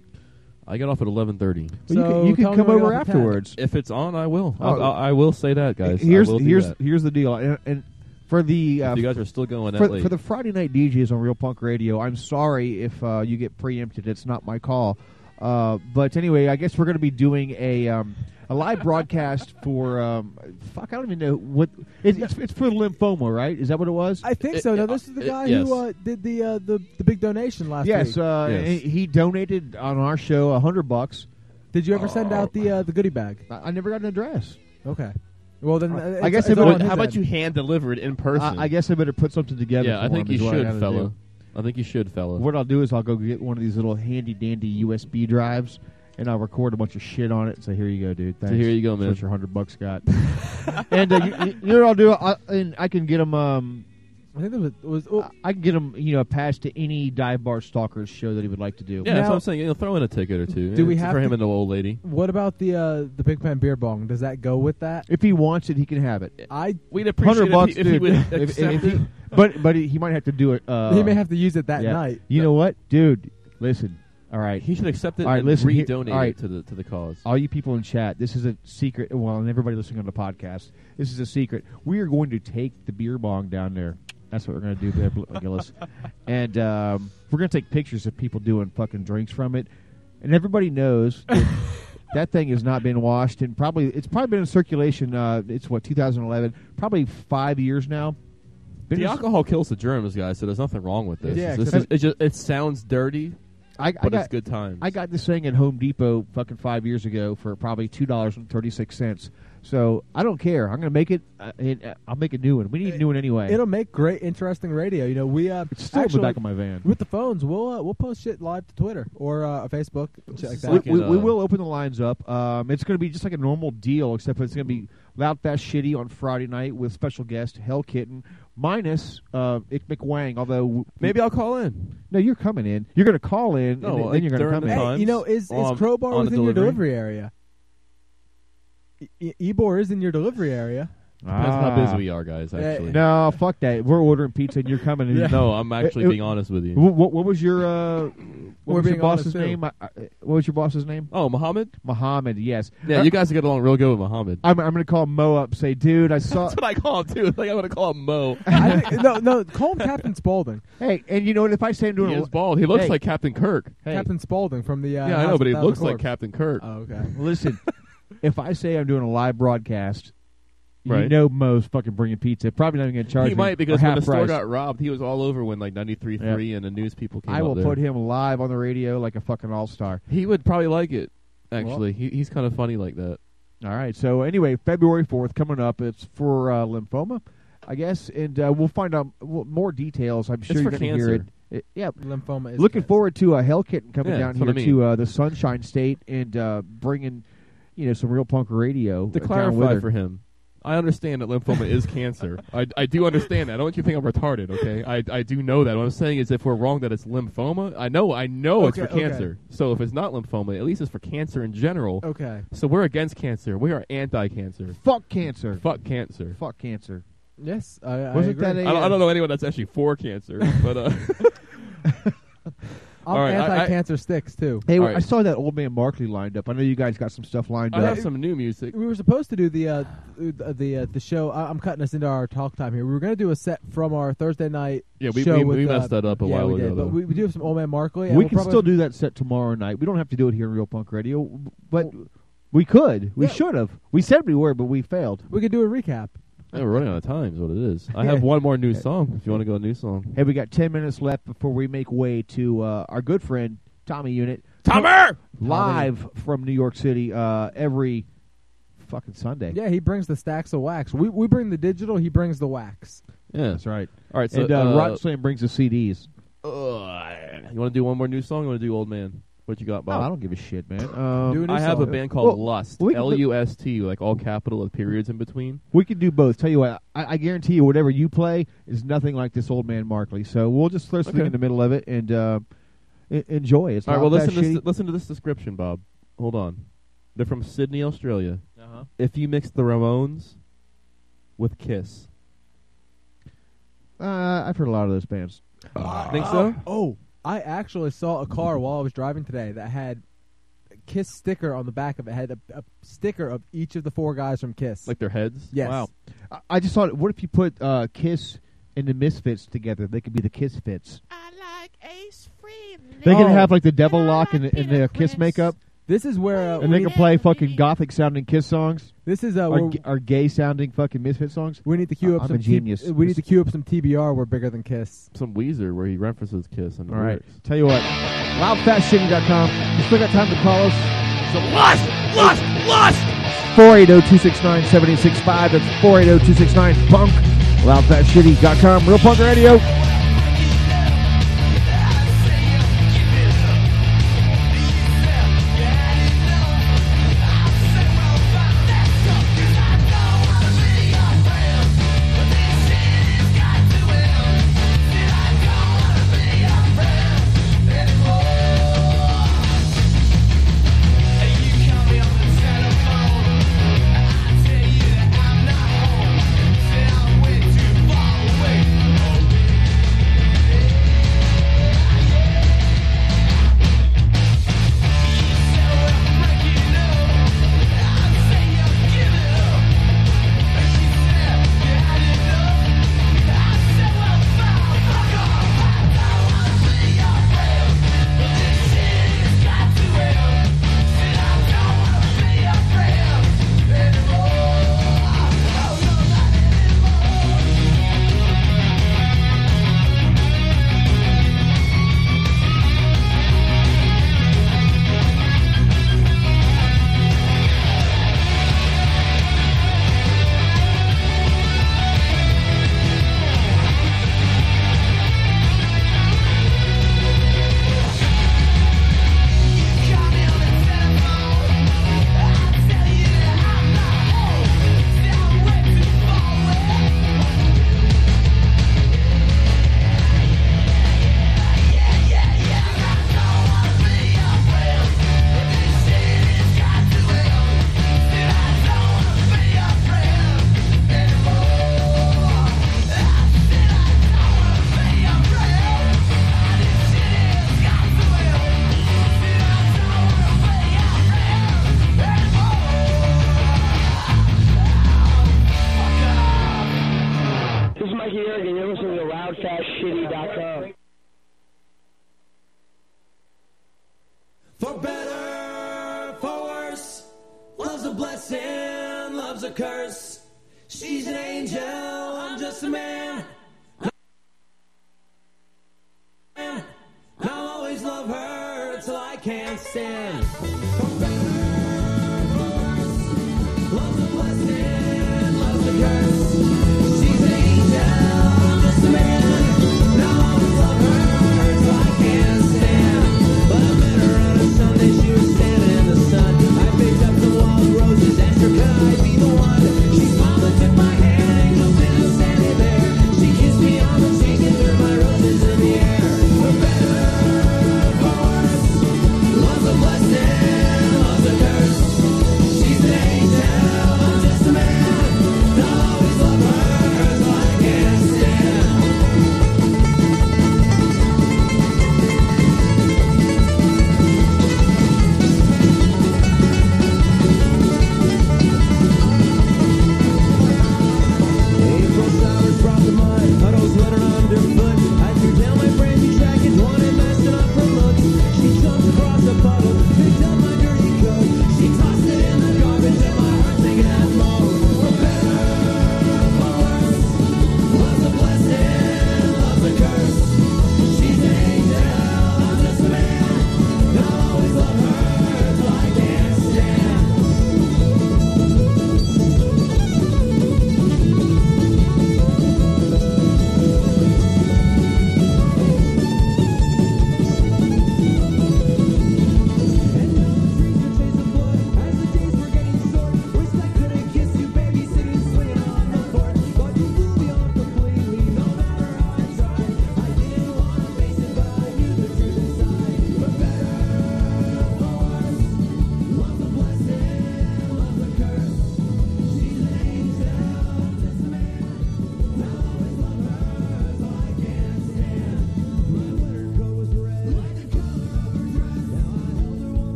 I get off at eleven thirty. Well, you can, you can come over you're off at 10. afterwards. If it's on, I will. Oh. I'll, I'll, I will say that, guys. here's I will here's that. here's the deal, and, and for the uh, you guys are still going that for, late. for the Friday night DJs on Real Punk Radio, I'm sorry if uh, you get preempted. It's not my call. Uh, but anyway, I guess we're going to be doing a um, a live broadcast [laughs] for um, fuck. I don't even know what it, it's. It's for lymphoma, right? Is that what it was? I think It- so. Now it- this is the it- guy yes. who uh, did the, uh, the the big donation last yes, week. uh, Yes. he- he donated on our show a hundred bucks. did you ever send out the uh, the goodie bag? I, I never got an address. Okay. Well then, I guess it's, it's it all would- on how about end. you hand deliver it in person? I, I guess I better put something together. yeah, I think him, you is what I should, gotta fella. do. I think you should, fella. What I'll do is I'll go get one of these little handy dandy USB drives, and I'll record a bunch of shit on it. So here you go, dude. Thanks. here you go, That's man. what your hundred bucks got. [laughs] and uh, you, you know what I'll do? I, and I can get them. Um, I think there was, was oh, I can get him. You know, a pass to any dive bar stalkers show that he would like to do. yeah, that's what I'm saying. You know, throw in a ticket or two. Do Yeah, we have for him and the old lady? what about the uh, the Big Pen beer bong? Does that go with that? If he wants it, he can have it. I We'd appreciate Hundred bucks, if, he, if he dude. would If- accept if he- it. but but he, he might have to do it. Uh, he may have to use it that yeah. night. You know what, dude? Listen, All right. He should accept it All right, and listen, here- redonate all it to the to the cause. All you people in chat, this is a secret. Well, and everybody listening on the podcast, this is a secret. We are going to take the beer bong down there. That's what we're going to do there, McGillis, [laughs] and um, we're going to take pictures of people doing fucking drinks from it. And everybody knows [laughs] that, that thing has not been washed. And probably, it's probably been in circulation, uh, it's what, 2011, probably five years now. Been the alcohol kills the germs, guys, so there's nothing wrong with this. Yeah, this is, it, just, it sounds dirty, I, but I got, it's good times. I got this thing at Home Depot fucking five years ago for probably $2.36. So I don't care. I'm going to make it. Uh, uh, I'll make a new one. We need a new one anyway. It'll make great, interesting radio. You know, we uh, It's still in the back of my van. with the phones. We'll uh, we'll post shit live to Twitter or uh, Facebook and shit like that. we, we, we will open the lines up. Um, it's going to be just like a normal deal, except it's going to be loud, fast, shitty on Friday night with special guest Hell Kitten minus uh, Ick McWang. Although Maybe I'll call in. no, you're coming in. You're going to call in, No, and then, like then you're going to come in. Hey, you know, is is Crowbar on the within your delivery? delivery area? Ybor is in your delivery area. Depends how busy we are, guys. Yeah, Actually, No, fuck that. We're ordering pizza, and you're coming. in. No, [laughs] I'm actually It- it- being honest with you. What, what was your uh, what We're was your being honest, boss's too. name? What was your boss's name? Oh, Muhammad. Muhammad. Yes. Yeah, Uh, you guys get along real good with Muhammad. I'm, I'm going to call Mo up. Say, dude, I [laughs] saw. That's what I call him too. Like I'm gonna call him Mo. [laughs] I think, no, no, call him Captain Spaulding. hey, and you know what? If I say I'm doing He a is bald. He looks Hey. like Captain Kirk. Hey. Captain Spaulding from the. Uh, yeah, I know, of but he Thousand looks like Corpse. Captain Kirk. Oh, okay. Listen, if I say I'm doing a live broadcast, you Right. know Mo's fucking bringing pizza. Probably not even going to charge he me might because when half the store price. got robbed, he was all over when like 93.3 and the news people came I out will there. put him live on the radio like a fucking all star. He would probably like it. Actually, he, he's kind of funny like that. All right. So anyway, February fourth coming up. It's for uh, lymphoma, I guess, and uh, we'll find out more details. I'm sure It's you're going to hear it. It- Yeah. Lymphoma is Looking cancer. forward to a Hell Kitten coming Yeah, down here I mean. to uh, the Sunshine State and uh, bringing, you know, some real punk radio. To uh, down with clarify for him, I understand that lymphoma is cancer. I, I do understand that. I don't want you to think I'm retarded. Okay, I I do know that. What I'm saying is, if we're wrong that it's lymphoma, I know I know it's Okay, for okay. cancer. So if it's not lymphoma, at least it's for cancer in general. Okay. So we're against cancer. We are anti-cancer. Fuck cancer. Fuck cancer. Fuck cancer. Yes, I, I Wasn't agree. that a- I don't, I don't know anyone that's actually for cancer, but uh, [laughs] [laughs] I'm All right, I- I- anti-cancer sticks too. Hey, All I saw that old man Markley lined up. I know you guys got some stuff lined I up. have some new music. We were supposed to do the uh, the the, uh, the show. I, I'm cutting us into our talk time here. We were going to do a set from our Thursday night. Yeah, we- show we- with, we uh, messed that up a yeah, while we ago, Did, but we, we do have some old man Markley. we we'll can probably- still do that set tomorrow night. We don't have to do it here in Real Punk Radio, but we could. We Yeah. should have. We said we were, but we failed. We could do a recap. Yeah, [laughs] we're running out of time. Is what it is. I Yeah. have one more new song. If you want to go a new song, Hey, we got ten minutes left before we make way to uh, our good friend Tommy Unit. Tommy! live from New York City uh, every fucking Sunday. Yeah, he brings the stacks of wax. We we bring the digital. He brings the wax. yeah, That's right. All right, so and uh, uh, Rotten Slam brings the CDs. you want to do one more new song? You want to do Old Man? What you got, Oh, Bob? I don't give a shit, man. Um, Do I have a band called Well, Lust. L U S T, like all capital with periods in between. We could do both. Tell you what, I, I guarantee you, whatever you play is nothing like this old man Markley. So we'll just throw something Okay. in the middle of it and uh, enjoy. It's All right, well, listen to, this, listen to this description, Bob. Hold on. They're from Sydney, Australia. Uh-huh. If you mix the Ramones with Kiss, Uh, I've heard a lot of those bands. think so? Oh, I actually saw a car [laughs] while I was driving today that had a Kiss sticker on the back of it. Had a, a sticker of each of the four guys from Kiss. Like their heads? yes. Wow. I, I just thought, what if you put uh, Kiss and the Misfits together? They could be the Kiss Fits. I like Ace Frehley. They can Oh. have like the devil lock and, the- and the Kiss makeup, This is where uh, and they can play fucking gothic sounding Kiss songs this is uh, or, where g- or gay sounding fucking Misfit songs. we need to queue up I'm some a genius. T- we need to queue up some TBR. We're bigger than Kiss. Some Weezer where he references Kiss. And All right. Tell you what, loudfastshitty.com. You still got time to call us. So lust, lust, lust. 480-269-7865. That's 480-269-PUNK. Loudfastshitty.com. Real Punk Radio.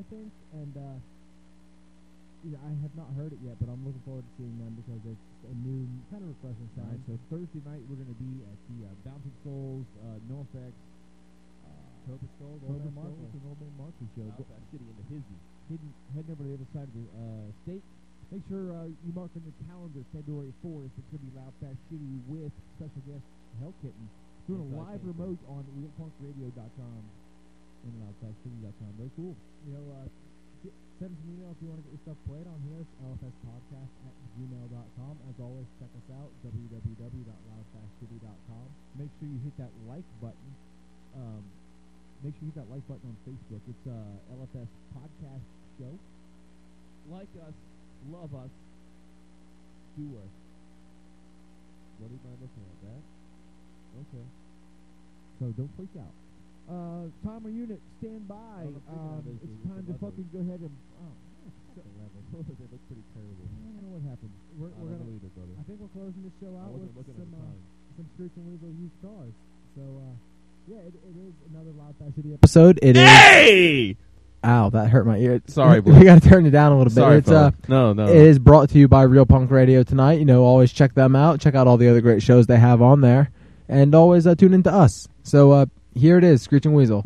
I think, and uh, yeah, I have not heard it yet, but I'm looking forward to seeing them because it's a new, kind of refreshing sound. Alright, so Thursday night we're going to be at the uh, Bouncing Souls, uh, NOFX, uh, Cobra Skull, Old Man Markley. and Old Man Markley show. Go- City into Hizzy. Hidden, heading over to the other side of the uh, state. Make sure uh, you mark on your calendar February 4th. It's going to be Loud Fast Shitty with special guest Hellkitten doing a live remote on realpunkradio.com and loudfastshitty.com. Very cool. You know, uh, send us an email if you want to get your stuff played on here. It's lfspodcast at gmail.com. As always, check us out, www.loudfastshitty.com. Make sure you hit that like button. Um, make sure you hit that like button on Facebook. It's uh, LFS Podcast Show. Like us, love us, do us. What am I looking at? That? Okay. So don't freak out. Uh, Tommy Unit, stand by. The freaking um, out it's time to fucking go ahead and. Oh, The [laughs] they look pretty terrible. I don't know what happened. We're, I we're don't gonna, know either, brother. I think we're closing this show out with wasn't looking at some the uh, time. some Screeching Weasel used cars. So uh, yeah, it, it is another Loud Fast Shitty episode. It is. Hey! Ow, that hurt my ear. Sorry, [laughs] we, we got to turn it down a little bit. Sorry, it's uh. No, no. It is brought to you by Real Punk Radio tonight. You know, always check them out. Check out all the other great shows they have on there, and always uh, tune into us. So uh, here it is, Screeching Weasel.